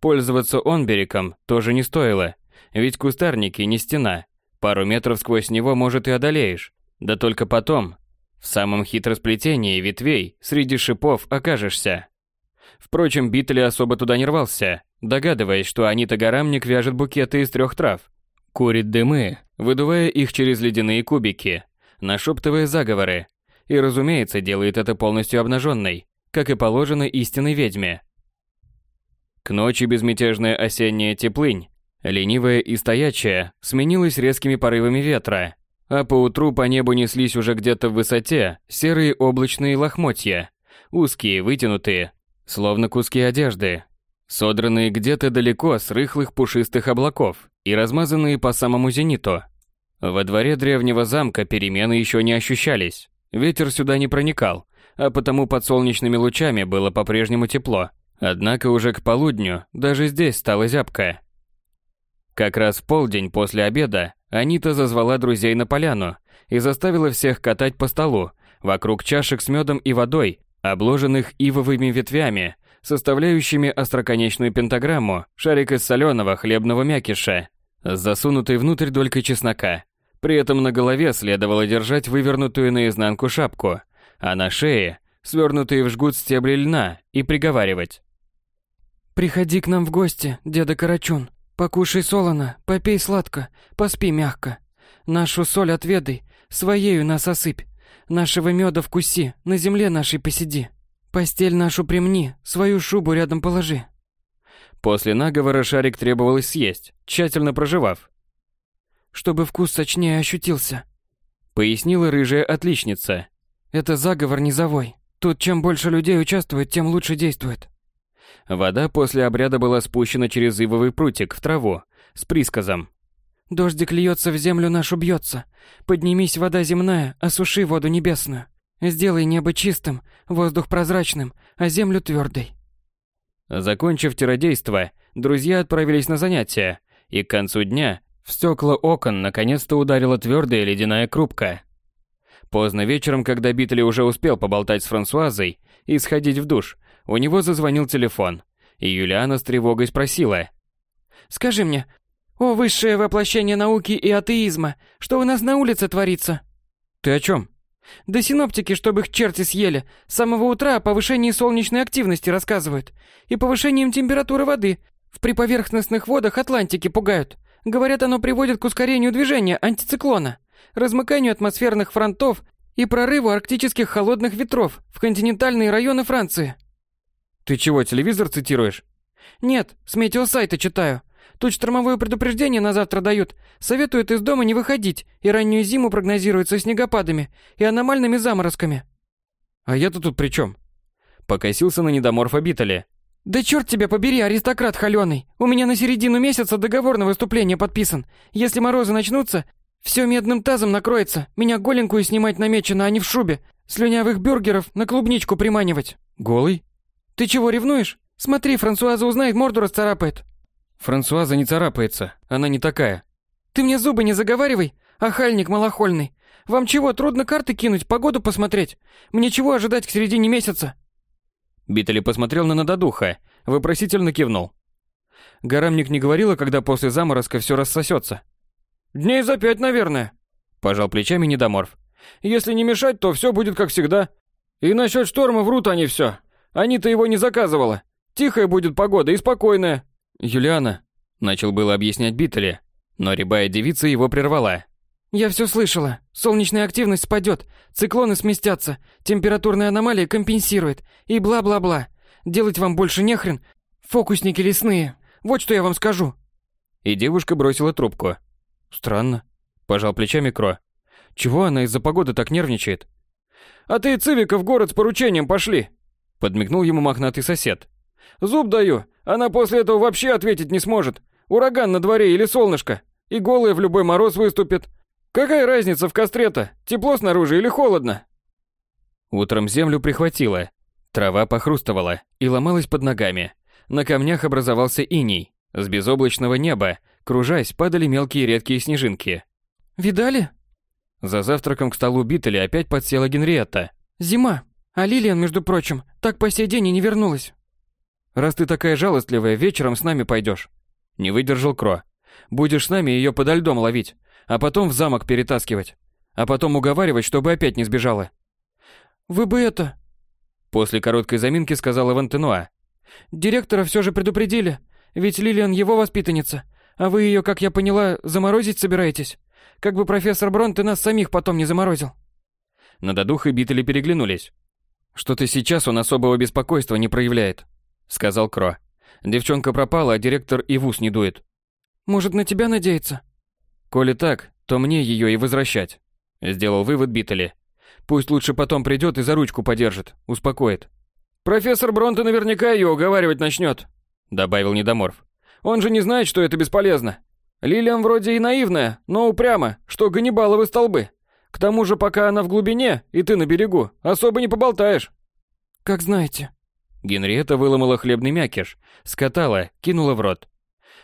Пользоваться онбериком тоже не стоило, ведь кустарники не стена. Пару метров сквозь него, может, и одолеешь. Да только потом, в самом хитросплетении ветвей, среди шипов окажешься. Впрочем, Битли особо туда не рвался догадываясь, что Анита Гарамник вяжет букеты из трех трав. Курит дымы, выдувая их через ледяные кубики, нашептывая заговоры. И, разумеется, делает это полностью обнаженной, как и положено истинной ведьме. К ночи безмятежная осенняя теплынь, ленивая и стоячая, сменилась резкими порывами ветра, а поутру по небу неслись уже где-то в высоте серые облачные лохмотья, узкие, вытянутые, словно куски одежды, содранные где-то далеко с рыхлых пушистых облаков и размазанные по самому зениту. Во дворе древнего замка перемены еще не ощущались. Ветер сюда не проникал, а потому под солнечными лучами было по-прежнему тепло. Однако уже к полудню даже здесь стало зябко. Как раз в полдень после обеда Анита зазвала друзей на поляну и заставила всех катать по столу, вокруг чашек с медом и водой, обложенных ивовыми ветвями, составляющими остроконечную пентаграмму, шарик из соленого хлебного мякиша, засунутый внутрь долькой чеснока. При этом на голове следовало держать вывернутую наизнанку шапку, а на шее – свернутые в жгут стебли льна и приговаривать. «Приходи к нам в гости, деда Карачун. Покушай солоно, попей сладко, поспи мягко. Нашу соль отведай, своею нас осыпь. Нашего меда вкуси, на земле нашей посиди». Постель нашу примни, свою шубу рядом положи. После наговора шарик требовалось съесть, тщательно проживав. Чтобы вкус сочнее ощутился. Пояснила рыжая отличница. Это заговор низовой. Тут чем больше людей участвует, тем лучше действует. Вода после обряда была спущена через ивовый прутик в траву с присказом. Дождик льется в землю нашу бьется. Поднимись, вода земная, осуши воду небесную. Сделай небо чистым, воздух прозрачным, а землю твердой. Закончив тиродейство, друзья отправились на занятия, и к концу дня в стекла окон наконец-то ударила твердая ледяная крупка. Поздно вечером, когда Битли уже успел поболтать с Франсуазой и сходить в душ, у него зазвонил телефон, и Юлиана с тревогой спросила. «Скажи мне, о высшее воплощение науки и атеизма, что у нас на улице творится?» «Ты о чем?» Да синоптики, чтобы их черти съели, с самого утра о повышении солнечной активности рассказывают. И повышением температуры воды. В приповерхностных водах Атлантики пугают. Говорят, оно приводит к ускорению движения антициклона, размыканию атмосферных фронтов и прорыву арктических холодных ветров в континентальные районы Франции. Ты чего, телевизор цитируешь? Нет, с метеосайта читаю. Тут штормовое предупреждение на завтра дают. Советуют из дома не выходить, и раннюю зиму прогнозируют со снегопадами и аномальными заморозками. А я-то тут при чем? Покосился на недоморфа Битали. Да черт тебя побери, аристократ холёный. У меня на середину месяца договор на выступление подписан. Если морозы начнутся, все медным тазом накроется. Меня голенькую снимать намечено, а не в шубе. Слюнявых бюргеров на клубничку приманивать. Голый? Ты чего ревнуешь? Смотри, Франсуаза узнает, морду расцарапает. Франсуаза не царапается, она не такая. Ты мне зубы не заговаривай, охальник малохольный. Вам чего, трудно карты кинуть, погоду посмотреть? Мне чего ожидать к середине месяца? Битали посмотрел на надодуха, вопросительно кивнул. Горамник не говорила, когда после заморозка все рассосется. Дней за пять, наверное. Пожал плечами недоморф. Если не мешать, то все будет как всегда. И насчет шторма врут они все. Они-то его не заказывала. Тихая будет погода и спокойная. Юлиана, начал было объяснять Биттеле, но рябая девица его прервала. Я все слышала. Солнечная активность спадет, циклоны сместятся, температурная аномалия компенсирует и бла-бла-бла. Делать вам больше нехрен. Фокусники лесные. Вот что я вам скажу. И девушка бросила трубку. Странно, пожал плечами Кро. Чего она из-за погоды так нервничает? А ты, Цивика, в город с поручением пошли. Подмигнул ему мохнатый сосед. Зуб даю, она после этого вообще ответить не сможет. Ураган на дворе или солнышко. И голая в любой мороз выступит. Какая разница в костре-то? Тепло снаружи или холодно? Утром землю прихватило. Трава похрустывала и ломалась под ногами. На камнях образовался иней. С безоблачного неба, кружась, падали мелкие редкие снежинки. «Видали?» За завтраком к столу Биттели опять подсела Генриетта. «Зима. А Лилиан, между прочим, так по сей день и не вернулась». «Раз ты такая жалостливая, вечером с нами пойдешь. Не выдержал Кро. «Будешь с нами ее подо льдом ловить а потом в замок перетаскивать. А потом уговаривать, чтобы опять не сбежала. «Вы бы это...» После короткой заминки сказала Вантенуа. «Директора все же предупредили, ведь Лилиан его воспитанница, а вы ее, как я поняла, заморозить собираетесь. Как бы профессор Бронте нас самих потом не заморозил». Нададух и Битали переглянулись. «Что-то сейчас он особого беспокойства не проявляет», — сказал Кро. «Девчонка пропала, а директор и в ус не дует». «Может, на тебя надеяться?» Коли так, то мне ее и возвращать. Сделал вывод Биттели. Пусть лучше потом придет и за ручку подержит, успокоит. Профессор Бронте наверняка ее уговаривать начнет, добавил Недоморф. Он же не знает, что это бесполезно. Лилиан вроде и наивная, но упряма, что Ганнибаловы столбы. К тому же, пока она в глубине, и ты на берегу, особо не поболтаешь. Как знаете. Генриетта выломала хлебный мякиш, скатала, кинула в рот.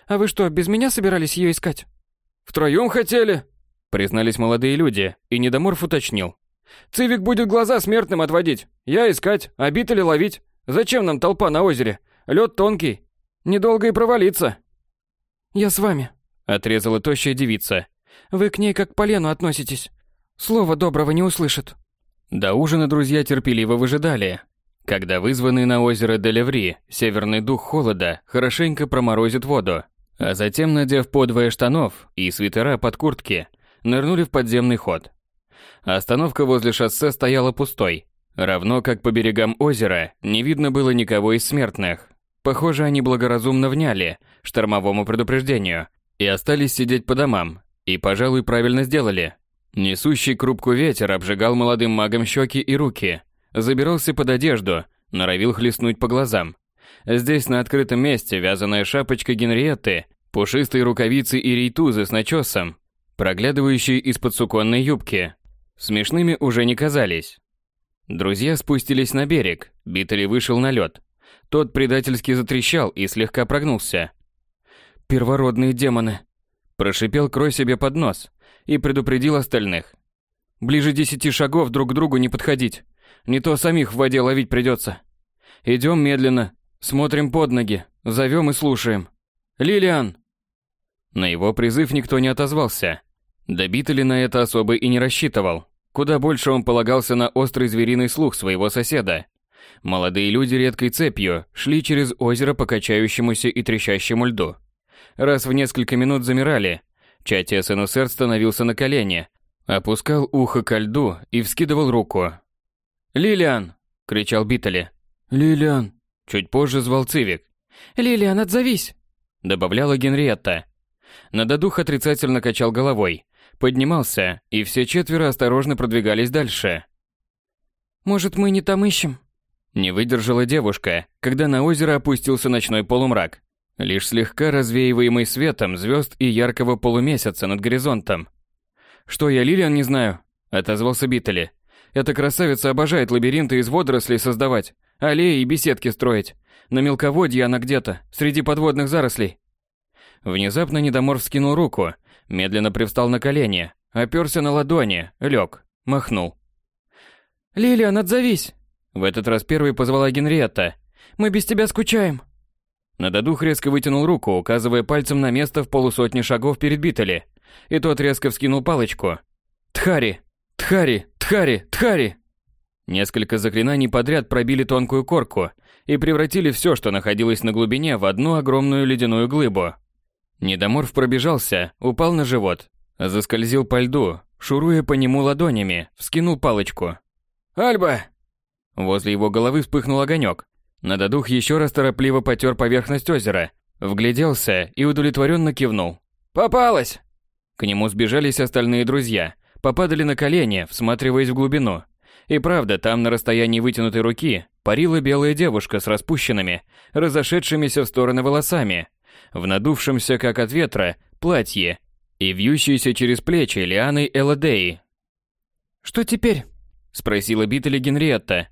А вы что, без меня собирались ее искать? «Втроем хотели?» Признались молодые люди, и Недоморф уточнил. «Цивик будет глаза смертным отводить. Я искать, а битали ловить. Зачем нам толпа на озере? Лед тонкий. Недолго и провалиться». «Я с вами», — отрезала тощая девица. «Вы к ней как к полену относитесь. Слова доброго не услышит». До ужина друзья терпеливо выжидали, когда вызванный на озеро Делеври северный дух холода хорошенько проморозит воду. А затем, надев подвое штанов и свитера под куртки, нырнули в подземный ход. Остановка возле шоссе стояла пустой, равно как по берегам озера не видно было никого из смертных. Похоже, они благоразумно вняли штормовому предупреждению и остались сидеть по домам, и, пожалуй, правильно сделали. Несущий крупку ветер обжигал молодым магам щеки и руки, забирался под одежду, норовил хлестнуть по глазам. Здесь, на открытом месте, вязаная шапочка Генриетты, пушистые рукавицы и рейтузы с начесом, проглядывающие из-под суконной юбки, смешными уже не казались. Друзья спустились на берег, Биттели вышел на лед. Тот предательски затрещал и слегка прогнулся. «Первородные демоны!» Прошипел Крой себе под нос и предупредил остальных. «Ближе десяти шагов друг к другу не подходить. Не то самих в воде ловить придется. Идем медленно, Смотрим под ноги, зовем и слушаем. «Лилиан!» На его призыв никто не отозвался. Добито ли на это особо и не рассчитывал. Куда больше он полагался на острый звериный слух своего соседа. Молодые люди редкой цепью шли через озеро по качающемуся и трещащему льду. Раз в несколько минут замирали. Чати СНСР становился на колени, опускал ухо ко льду и вскидывал руку. «Лилиан!» — кричал Биттели. «Лилиан!» Чуть позже звал Цивик. «Лилиан, отзовись!» Добавляла Генриетта. Нададух отрицательно качал головой, поднимался, и все четверо осторожно продвигались дальше. «Может, мы не там ищем?» Не выдержала девушка, когда на озеро опустился ночной полумрак, лишь слегка развеиваемый светом звезд и яркого полумесяца над горизонтом. «Что я, Лилиан, не знаю?» – отозвался Биттели. «Эта красавица обожает лабиринты из водорослей создавать, аллеи и беседки строить. На мелководье она где-то, среди подводных зарослей». Внезапно Недомор вскинул руку, медленно привстал на колени, оперся на ладони, лег, махнул. «Лилиан, отзовись!» В этот раз первой позвала Генриетта. «Мы без тебя скучаем!» Нададух резко вытянул руку, указывая пальцем на место в полусотни шагов перед Битали, и тот резко вскинул палочку. «Тхари! Тхари! Тхари! Тхари!» Несколько заклинаний подряд пробили тонкую корку и превратили все, что находилось на глубине, в одну огромную ледяную глыбу. Недоморф пробежался, упал на живот, заскользил по льду, шуруя по нему ладонями, вскинул палочку. «Альба!» Возле его головы вспыхнул огонек. Нададух еще раз торопливо потер поверхность озера, вгляделся и удовлетворенно кивнул. «Попалась!» К нему сбежались остальные друзья, попадали на колени, всматриваясь в глубину. И правда, там на расстоянии вытянутой руки парила белая девушка с распущенными, разошедшимися в стороны волосами, в надувшемся, как от ветра, платье и вьющейся через плечи лианой Элладеи. «Что теперь?» – спросила Биттели Генриетта,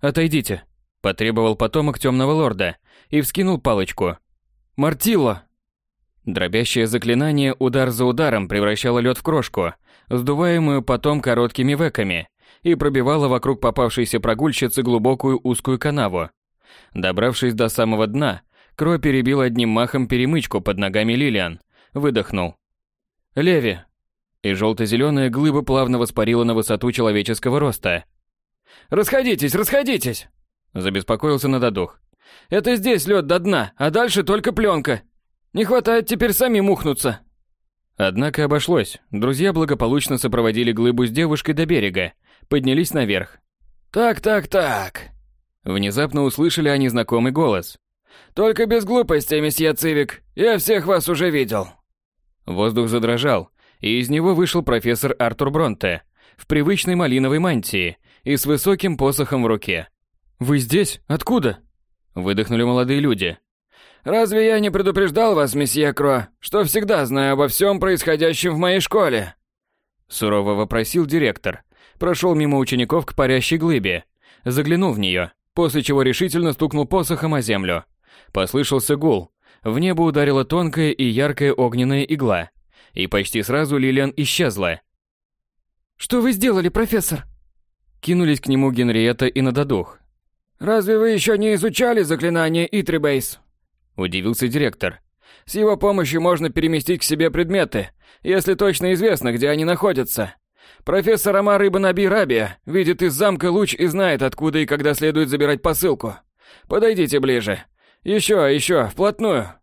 «Отойдите», – потребовал потомок темного лорда и вскинул палочку. «Мартилла!» Дробящее заклинание удар за ударом превращало лед в крошку, сдуваемую потом короткими веками, и пробивало вокруг попавшейся прогульщицы глубокую узкую канаву. Добравшись до самого дна, Кро перебил одним махом перемычку под ногами Лилиан, выдохнул. «Леви!» И желто-зеленая глыба плавно воспарила на высоту человеческого роста. Расходитесь, расходитесь!» Забеспокоился Нададух. «Это здесь лед до дна, а дальше только пленка. Не хватает теперь самим ухнуться». Однако обошлось. Друзья благополучно сопроводили глыбу с девушкой до берега, поднялись наверх. «Так, так, так...» Внезапно услышали они знакомый голос. «Только без глупостей, месье Цивик. Я всех вас уже видел». Воздух задрожал, и из него вышел профессор Артур Бронте в привычной малиновой мантии и с высоким посохом в руке. «Вы здесь? Откуда?» Выдохнули молодые люди. «Разве я не предупреждал вас, месье Кро, что всегда знаю обо всем происходящем в моей школе?» Сурово вопросил директор. Прошел мимо учеников к парящей глыбе. Заглянул в нее, после чего решительно стукнул посохом о землю. Послышался гул. В небо ударила тонкая и яркая огненная игла. И почти сразу Лилиан исчезла. «Что вы сделали, профессор?» Кинулись к нему Генриетта и Нададух. «Разве вы еще не изучали заклинание Итрибейс?» Удивился директор. «С его помощью можно переместить к себе предметы, если точно известно, где они находятся. Профессор Амар Ибн Аби Рабия видит из замка луч и знает, откуда и когда следует забирать посылку. Подойдите ближе. Еще, еще, вплотную».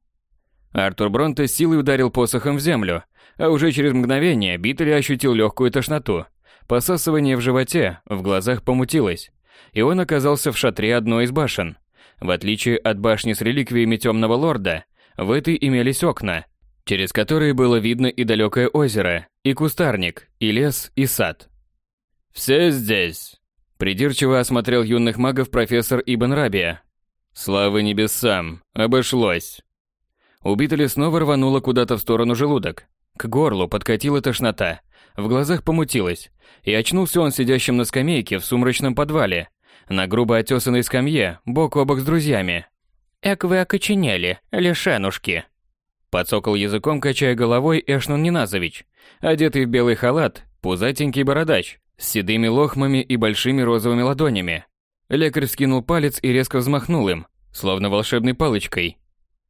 Артур Бронте силой ударил посохом в землю, а уже через мгновение Биттель ощутил легкую тошноту. Посасывание в животе, в глазах помутилось, и он оказался в шатре одной из башен. В отличие от башни с реликвиями Темного Лорда, в этой имелись окна, через которые было видно и далекое озеро, и кустарник, и лес, и сад. «Все здесь», – придирчиво осмотрел юных магов профессор Ибн Рабия. «Слава небесам, обошлось». Убитали снова рвануло куда-то в сторону желудок. К горлу подкатила тошнота, в глазах помутилось, и очнулся он сидящим на скамейке в сумрачном подвале, на грубо отесанной скамье, бок о бок с друзьями. «Эк вы окоченели, лишенушки!» Подсокал языком, качая головой Эшнон Неназович, одетый в белый халат, пузатенький бородач, с седыми лохмами и большими розовыми ладонями. Лекарь скинул палец и резко взмахнул им, словно волшебной палочкой.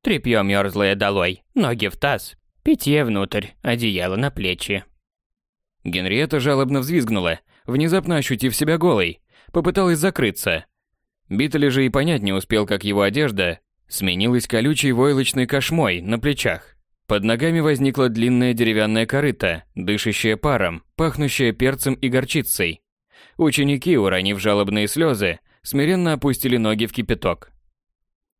«Тряпьё мёрзлое долой, ноги в таз, питье внутрь, одеяло на плечи». Генриетта жалобно взвизгнула, внезапно ощутив себя голой, попыталась закрыться. Биттель же и понять не успел, как его одежда сменилась колючей войлочной кошмой на плечах. Под ногами возникла длинная деревянная корыта, дышащая паром, пахнущая перцем и горчицей. Ученики, уронив жалобные слезы, смиренно опустили ноги в кипяток.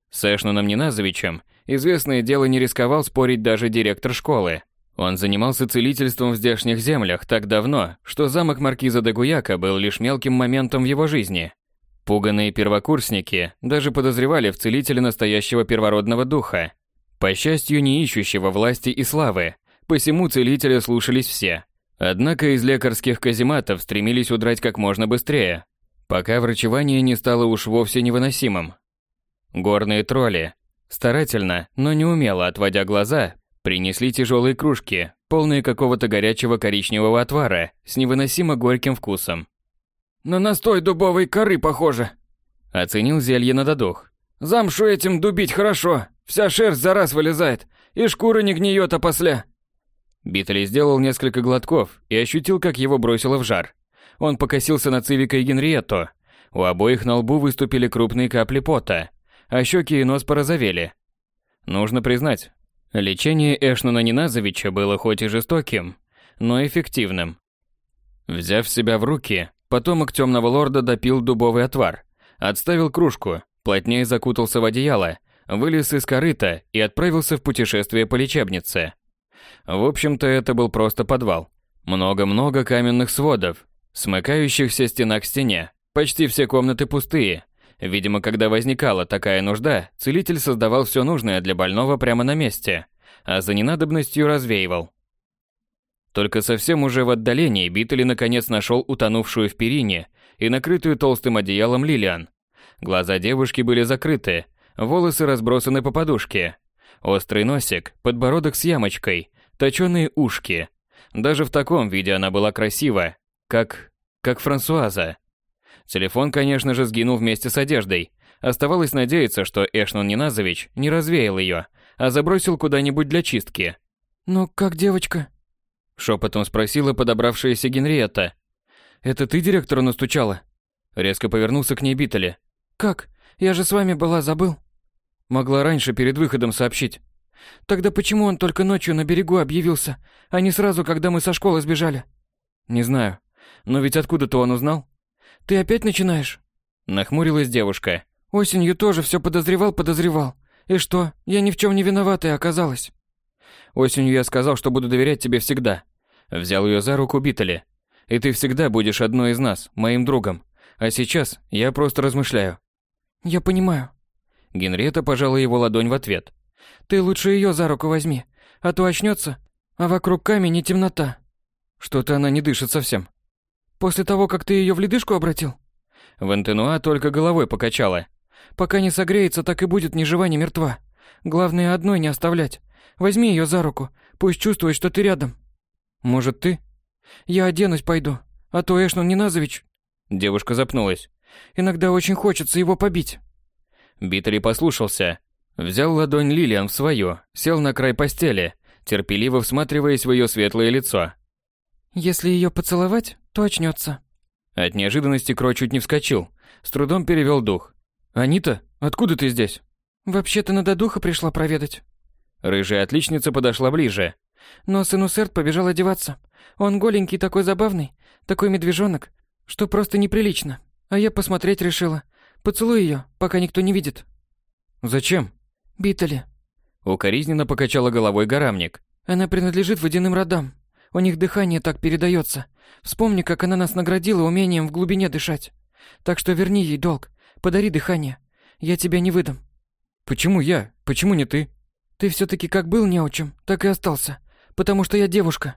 С Эшноном Неназовичем известное дело не рисковал спорить даже директор школы. Он занимался целительством в здешних землях так давно, что замок маркиза де Гуяка был лишь мелким моментом в его жизни. Пуганные первокурсники даже подозревали в целителе настоящего первородного духа, по счастью, не ищущего власти и славы, посему целителя слушались все. Однако из лекарских казематов стремились удрать как можно быстрее, пока врачевание не стало уж вовсе невыносимым. Горные тролли, старательно, но неумело отводя глаза, принесли тяжелые кружки, полные какого-то горячего коричневого отвара с невыносимо горьким вкусом. «На настой дубовой коры похоже», — оценил зелье на додух. «Замшу этим дубить хорошо, вся шерсть за раз вылезает, и шкура не гниет опосля». Битли сделал несколько глотков и ощутил, как его бросило в жар. Он покосился на Цивика и Генриетту. У обоих на лбу выступили крупные капли пота, а щеки и нос порозовели. Нужно признать, лечение Эшнуна Ниназовича было хоть и жестоким, но эффективным. Взяв себя в руки, потомок темного лорда допил дубовый отвар, отставил кружку, плотнее закутался в одеяло, вылез из корыта и отправился в путешествие по лечебнице. В общем-то, это был просто подвал. Много-много каменных сводов, смыкающихся стена к стене. Почти все комнаты пустые. Видимо, когда возникала такая нужда, целитель создавал все нужное для больного прямо на месте, а за ненадобностью развеивал. Только совсем уже в отдалении Биттели наконец нашел утонувшую в перине и накрытую толстым одеялом Лилиан. Глаза девушки были закрыты, волосы разбросаны по подушке. Острый носик, подбородок с ямочкой, точёные ушки. Даже в таком виде она была красива, как... как Франсуаза. Телефон, конечно же, сгинул вместе с одеждой. Оставалось надеяться, что Эшнон Неназович не развеял ее, а забросил куда-нибудь для чистки. «Ну, как девочка?» Шепотом спросила подобравшаяся Генриетта. «Это ты директору настучала?» Резко повернулся к ней Биттеле. «Как? Я же с вами была, забыл». Могла раньше перед выходом сообщить. Тогда почему он только ночью на берегу объявился, а не сразу, когда мы со школы сбежали? Не знаю. Но ведь откуда-то он узнал? Ты опять начинаешь? Нахмурилась девушка. Осенью тоже все подозревал, подозревал. И что, я ни в чем не виноватая оказалась. Осенью я сказал, что буду доверять тебе всегда. Взял ее за руку Биттели. И ты всегда будешь одной из нас, моим другом. А сейчас я просто размышляю. Я понимаю. Генриетта пожала его ладонь в ответ. «Ты лучше ее за руку возьми, а то очнется, а вокруг камень и темнота». Что-то она не дышит совсем. «После того, как ты ее в ледышку обратил?» Вантенуа только головой покачала. «Пока не согреется, так и будет ни жива, ни мертва. Главное, одной не оставлять. Возьми ее за руку, пусть чувствует, что ты рядом». «Может, ты?» «Я оденусь пойду, а то Эшнон Неназович...» Девушка запнулась. «Иногда очень хочется его побить». Биттери послушался. Взял ладонь Лилиан в свою, сел на край постели, терпеливо всматриваясь в ее светлое лицо. «Если ее поцеловать, то очнется». От неожиданности Кро чуть не вскочил, с трудом перевел дух. «Анита, откуда ты здесь?» «Вообще-то надо духа пришла проведать». Рыжая отличница подошла ближе. Но сын Усерд побежал одеваться. Он голенький, такой забавный, такой медвежонок, что просто неприлично. А я посмотреть решила. Поцелуй ее, пока никто не видит. Зачем? Битали. Укоризненно покачала головой горамник. Она принадлежит водяным родам. У них дыхание так передается. Вспомни, как она нас наградила умением в глубине дышать. Так что верни ей долг. Подари дыхание. Я тебя не выдам. Почему я? Почему не ты? Ты все таки как был неучим, так и остался. Потому что я девушка.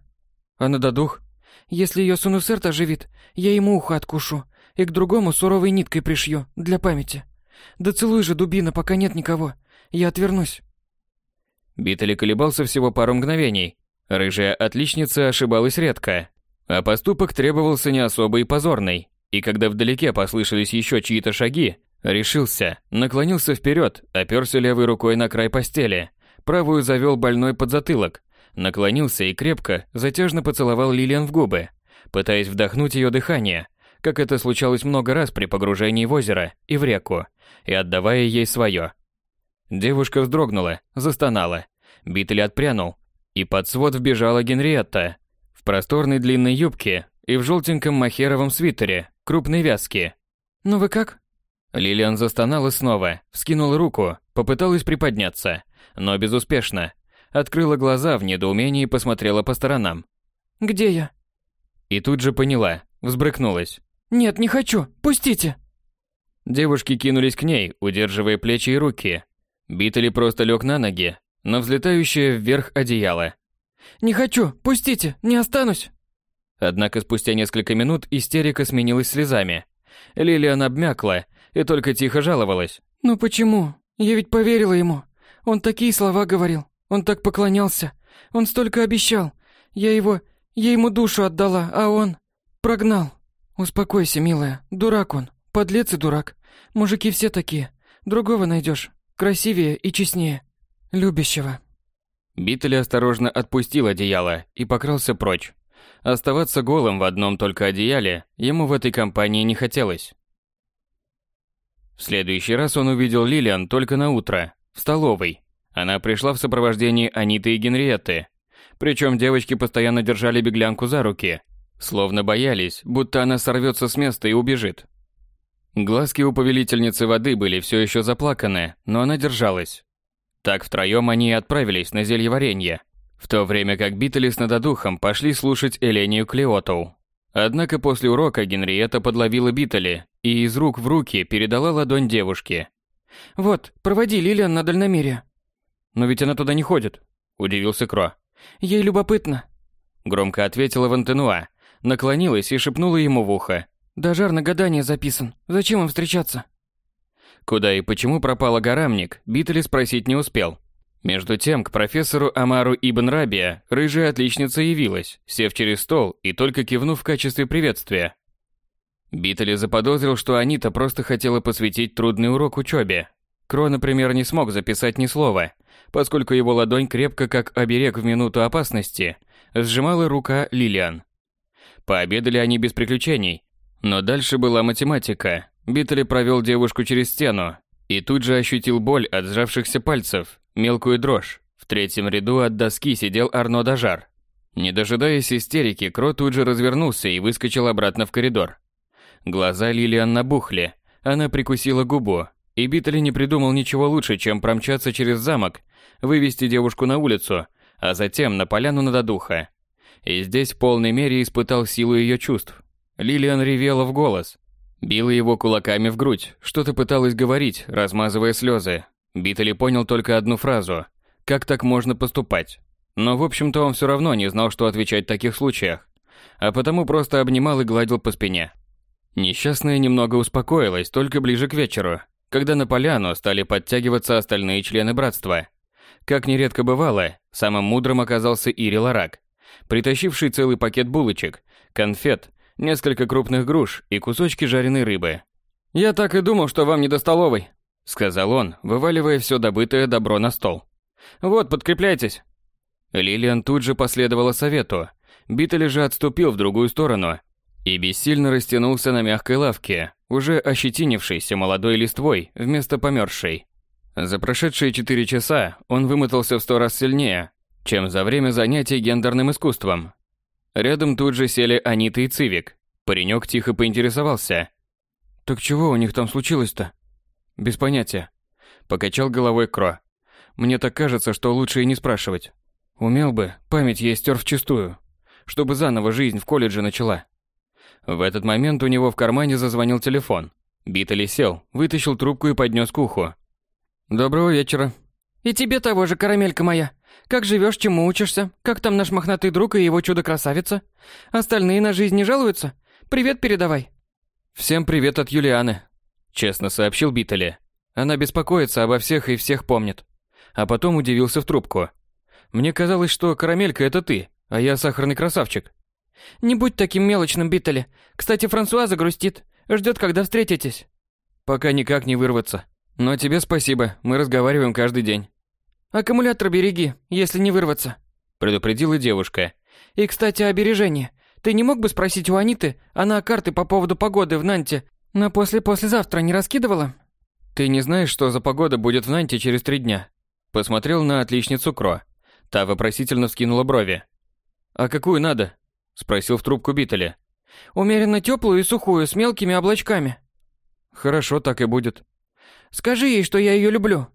А на додух? Если ее Сунусерт оживит, я ему ухо откушу и к другому суровой ниткой пришью, для памяти. Да целуй же, дубина, пока нет никого. Я отвернусь. Биттели колебался всего пару мгновений. Рыжая отличница ошибалась редко. А поступок требовался не особо и позорный. И когда вдалеке послышались еще чьи-то шаги, решился, наклонился вперед, оперся левой рукой на край постели, правую завел больной под затылок, наклонился и крепко, затяжно поцеловал Лилиан в губы, пытаясь вдохнуть ее дыхание, как это случалось много раз при погружении в озеро и в реку, и отдавая ей свое. Девушка вздрогнула, застонала. Битли отпрянул, и под свод вбежала Генриетта в просторной длинной юбке и в желтеньком махеровом свитере, крупной вязки. «Ну вы как?» Лилиан застонала снова, вскинула руку, попыталась приподняться, но безуспешно. Открыла глаза в недоумении и посмотрела по сторонам. «Где я?» И тут же поняла, взбрыкнулась. «Нет, не хочу! Пустите!» Девушки кинулись к ней, удерживая плечи и руки. Битали просто лег на ноги, на взлетающее вверх одеяло. «Не хочу! Пустите! Не останусь!» Однако спустя несколько минут истерика сменилась слезами. Лилиан обмякла и только тихо жаловалась. «Ну почему? Я ведь поверила ему. Он такие слова говорил. Он так поклонялся. Он столько обещал. Я его... Я ему душу отдала, а он... Прогнал. Успокойся, милая. Дурак он. Подлец и дурак. Мужики все такие. Другого найдешь. Красивее и честнее. Любящего». Биттель осторожно отпустил одеяло и покрался прочь. Оставаться голым в одном только одеяле ему в этой компании не хотелось. В следующий раз он увидел Лилиан только на утро, в столовой. Она пришла в сопровождении Аниты и Генриетты. Причем девочки постоянно держали беглянку за руки, словно боялись, будто она сорвется с места и убежит. Глазки у повелительницы воды были все еще заплаканы, но она держалась. Так втроем они и отправились на зелье варенье, в то время как Битали с Нададухом пошли слушать Элению Клеотоу. Однако после урока Генриетта подловила Битали и из рук в руки передала ладонь девушке. «Вот, проводи Лилиан на дальномерие». «Но ведь она туда не ходит», – удивился Кро. «Ей любопытно», – громко ответила Вантенуа, наклонилась и шепнула ему в ухо. «Дожар на гадание записан. Зачем им встречаться?» Куда и почему пропала горамник, Битали спросить не успел. Между тем, к профессору Амару Ибн Рабия рыжая отличница явилась, сев через стол и только кивнув в качестве приветствия. Биттели заподозрил, что Анита просто хотела посвятить трудный урок учебе. Кро, например, не смог записать ни слова, поскольку его ладонь крепко, как оберег в минуту опасности, сжимала рука Лилиан. Пообедали они без приключений, но дальше была математика. Биттели провел девушку через стену и тут же ощутил боль от сжавшихся пальцев, Мелкую дрожь. В третьем ряду от доски сидел Арно Дажар. Не дожидаясь истерики, Кро тут же развернулся и выскочил обратно в коридор. Глаза Лилиан набухли, она прикусила губу, и Биттель не придумал ничего лучше, чем промчаться через замок, вывести девушку на улицу, а затем на поляну Нададуха. И здесь в полной мере испытал силу ее чувств. Лилиан ревела в голос, била его кулаками в грудь, что-то пыталась говорить, размазывая слезы, Биттели понял только одну фразу. Как так можно поступать? Но, в общем-то, он все равно не знал, что отвечать в таких случаях. А потому просто обнимал и гладил по спине. Несчастная немного успокоилась только ближе к вечеру, когда на поляну стали подтягиваться остальные члены братства. Как нередко бывало, самым мудрым оказался Ири Ларак, притащивший целый пакет булочек, конфет, несколько крупных груш и кусочки жареной рыбы. «Я так и думал, что вам не до столовой», сказал он, вываливая все добытое добро на стол. Вот, подкрепляйтесь. Лилиан тут же последовала совету. Биттель же отступил в другую сторону и бессильно растянулся на мягкой лавке, уже ощетинившейся молодой листвой вместо померзшей. За прошедшие четыре часа он вымотался в сто раз сильнее, чем за время занятий гендерным искусством. Рядом тут же сели Анита и Цивик. Паренек тихо поинтересовался. «Так чего у них там случилось-то?» Без понятия. Покачал головой Кро. Мне так кажется, что лучше и не спрашивать. Умел бы, память ей стер вчистую. Чтобы заново жизнь в колледже начала. В этот момент у него в кармане зазвонил телефон. Биттели сел, вытащил трубку и поднес к уху. «Доброго вечера». «И тебе того же, карамелька моя. Как живешь, чему учишься? Как там наш мохнатый друг и его чудо-красавица? Остальные на жизнь не жалуются? Привет передавай». «Всем привет от Юлианы», честно сообщил Биттеле. Она беспокоится обо всех и всех помнит. А потом удивился в трубку. Мне казалось, что карамелька это ты, а я сахарный красавчик. Не будь таким мелочным, Биттеле. Кстати, Франсуаза грустит, ждет, когда встретитесь. Пока никак не вырваться. Но тебе спасибо, мы разговариваем каждый день. Аккумулятор береги, если не вырваться, предупредила девушка. И, кстати, о бережении. Ты не мог бы спросить у Аниты, она карты по поводу погоды в Нанте но после-послезавтра не раскидывала? Ты не знаешь, что за погода будет в Нанте через три дня? Посмотрел на отличницу Кро. Та вопросительно вскинула брови. А какую надо? Спросил в трубку Биттеля. Умеренно теплую и сухую, с мелкими облачками. Хорошо, так и будет. Скажи ей, что я ее люблю.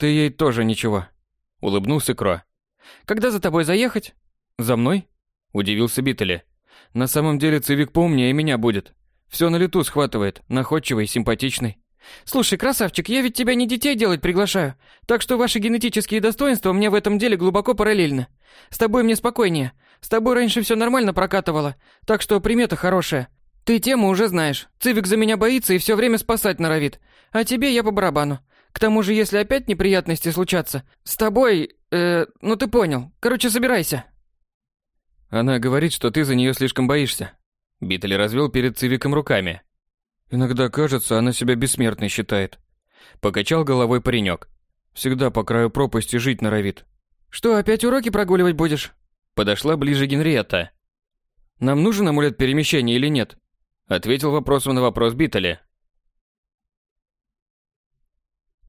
Ты ей тоже ничего. Улыбнулся Кро. Когда за тобой заехать? За мной? Удивился Биттели. На самом деле Цивик поумнее меня будет. Все на лету схватывает, находчивый, симпатичный. Слушай, красавчик, я ведь тебя не детей делать приглашаю, так что ваши генетические достоинства мне в этом деле глубоко параллельны. С тобой мне спокойнее. С тобой раньше все нормально прокатывало, так что примета хорошая. Ты тему уже знаешь. Цивик за меня боится и все время спасать норовит. А тебе я по барабану. К тому же, если опять неприятности случатся, с тобой, э, ну ты понял. Короче, собирайся. Она говорит, что ты за нее слишком боишься. Биттель развел перед Цивиком руками. Иногда кажется, она себя бессмертной считает. Покачал головой паренек. Всегда по краю пропасти жить норовит. Что, опять уроки прогуливать будешь? Подошла ближе Генриетта. Нам нужен амулет перемещения или нет? Ответил вопросом на вопрос Биттеля.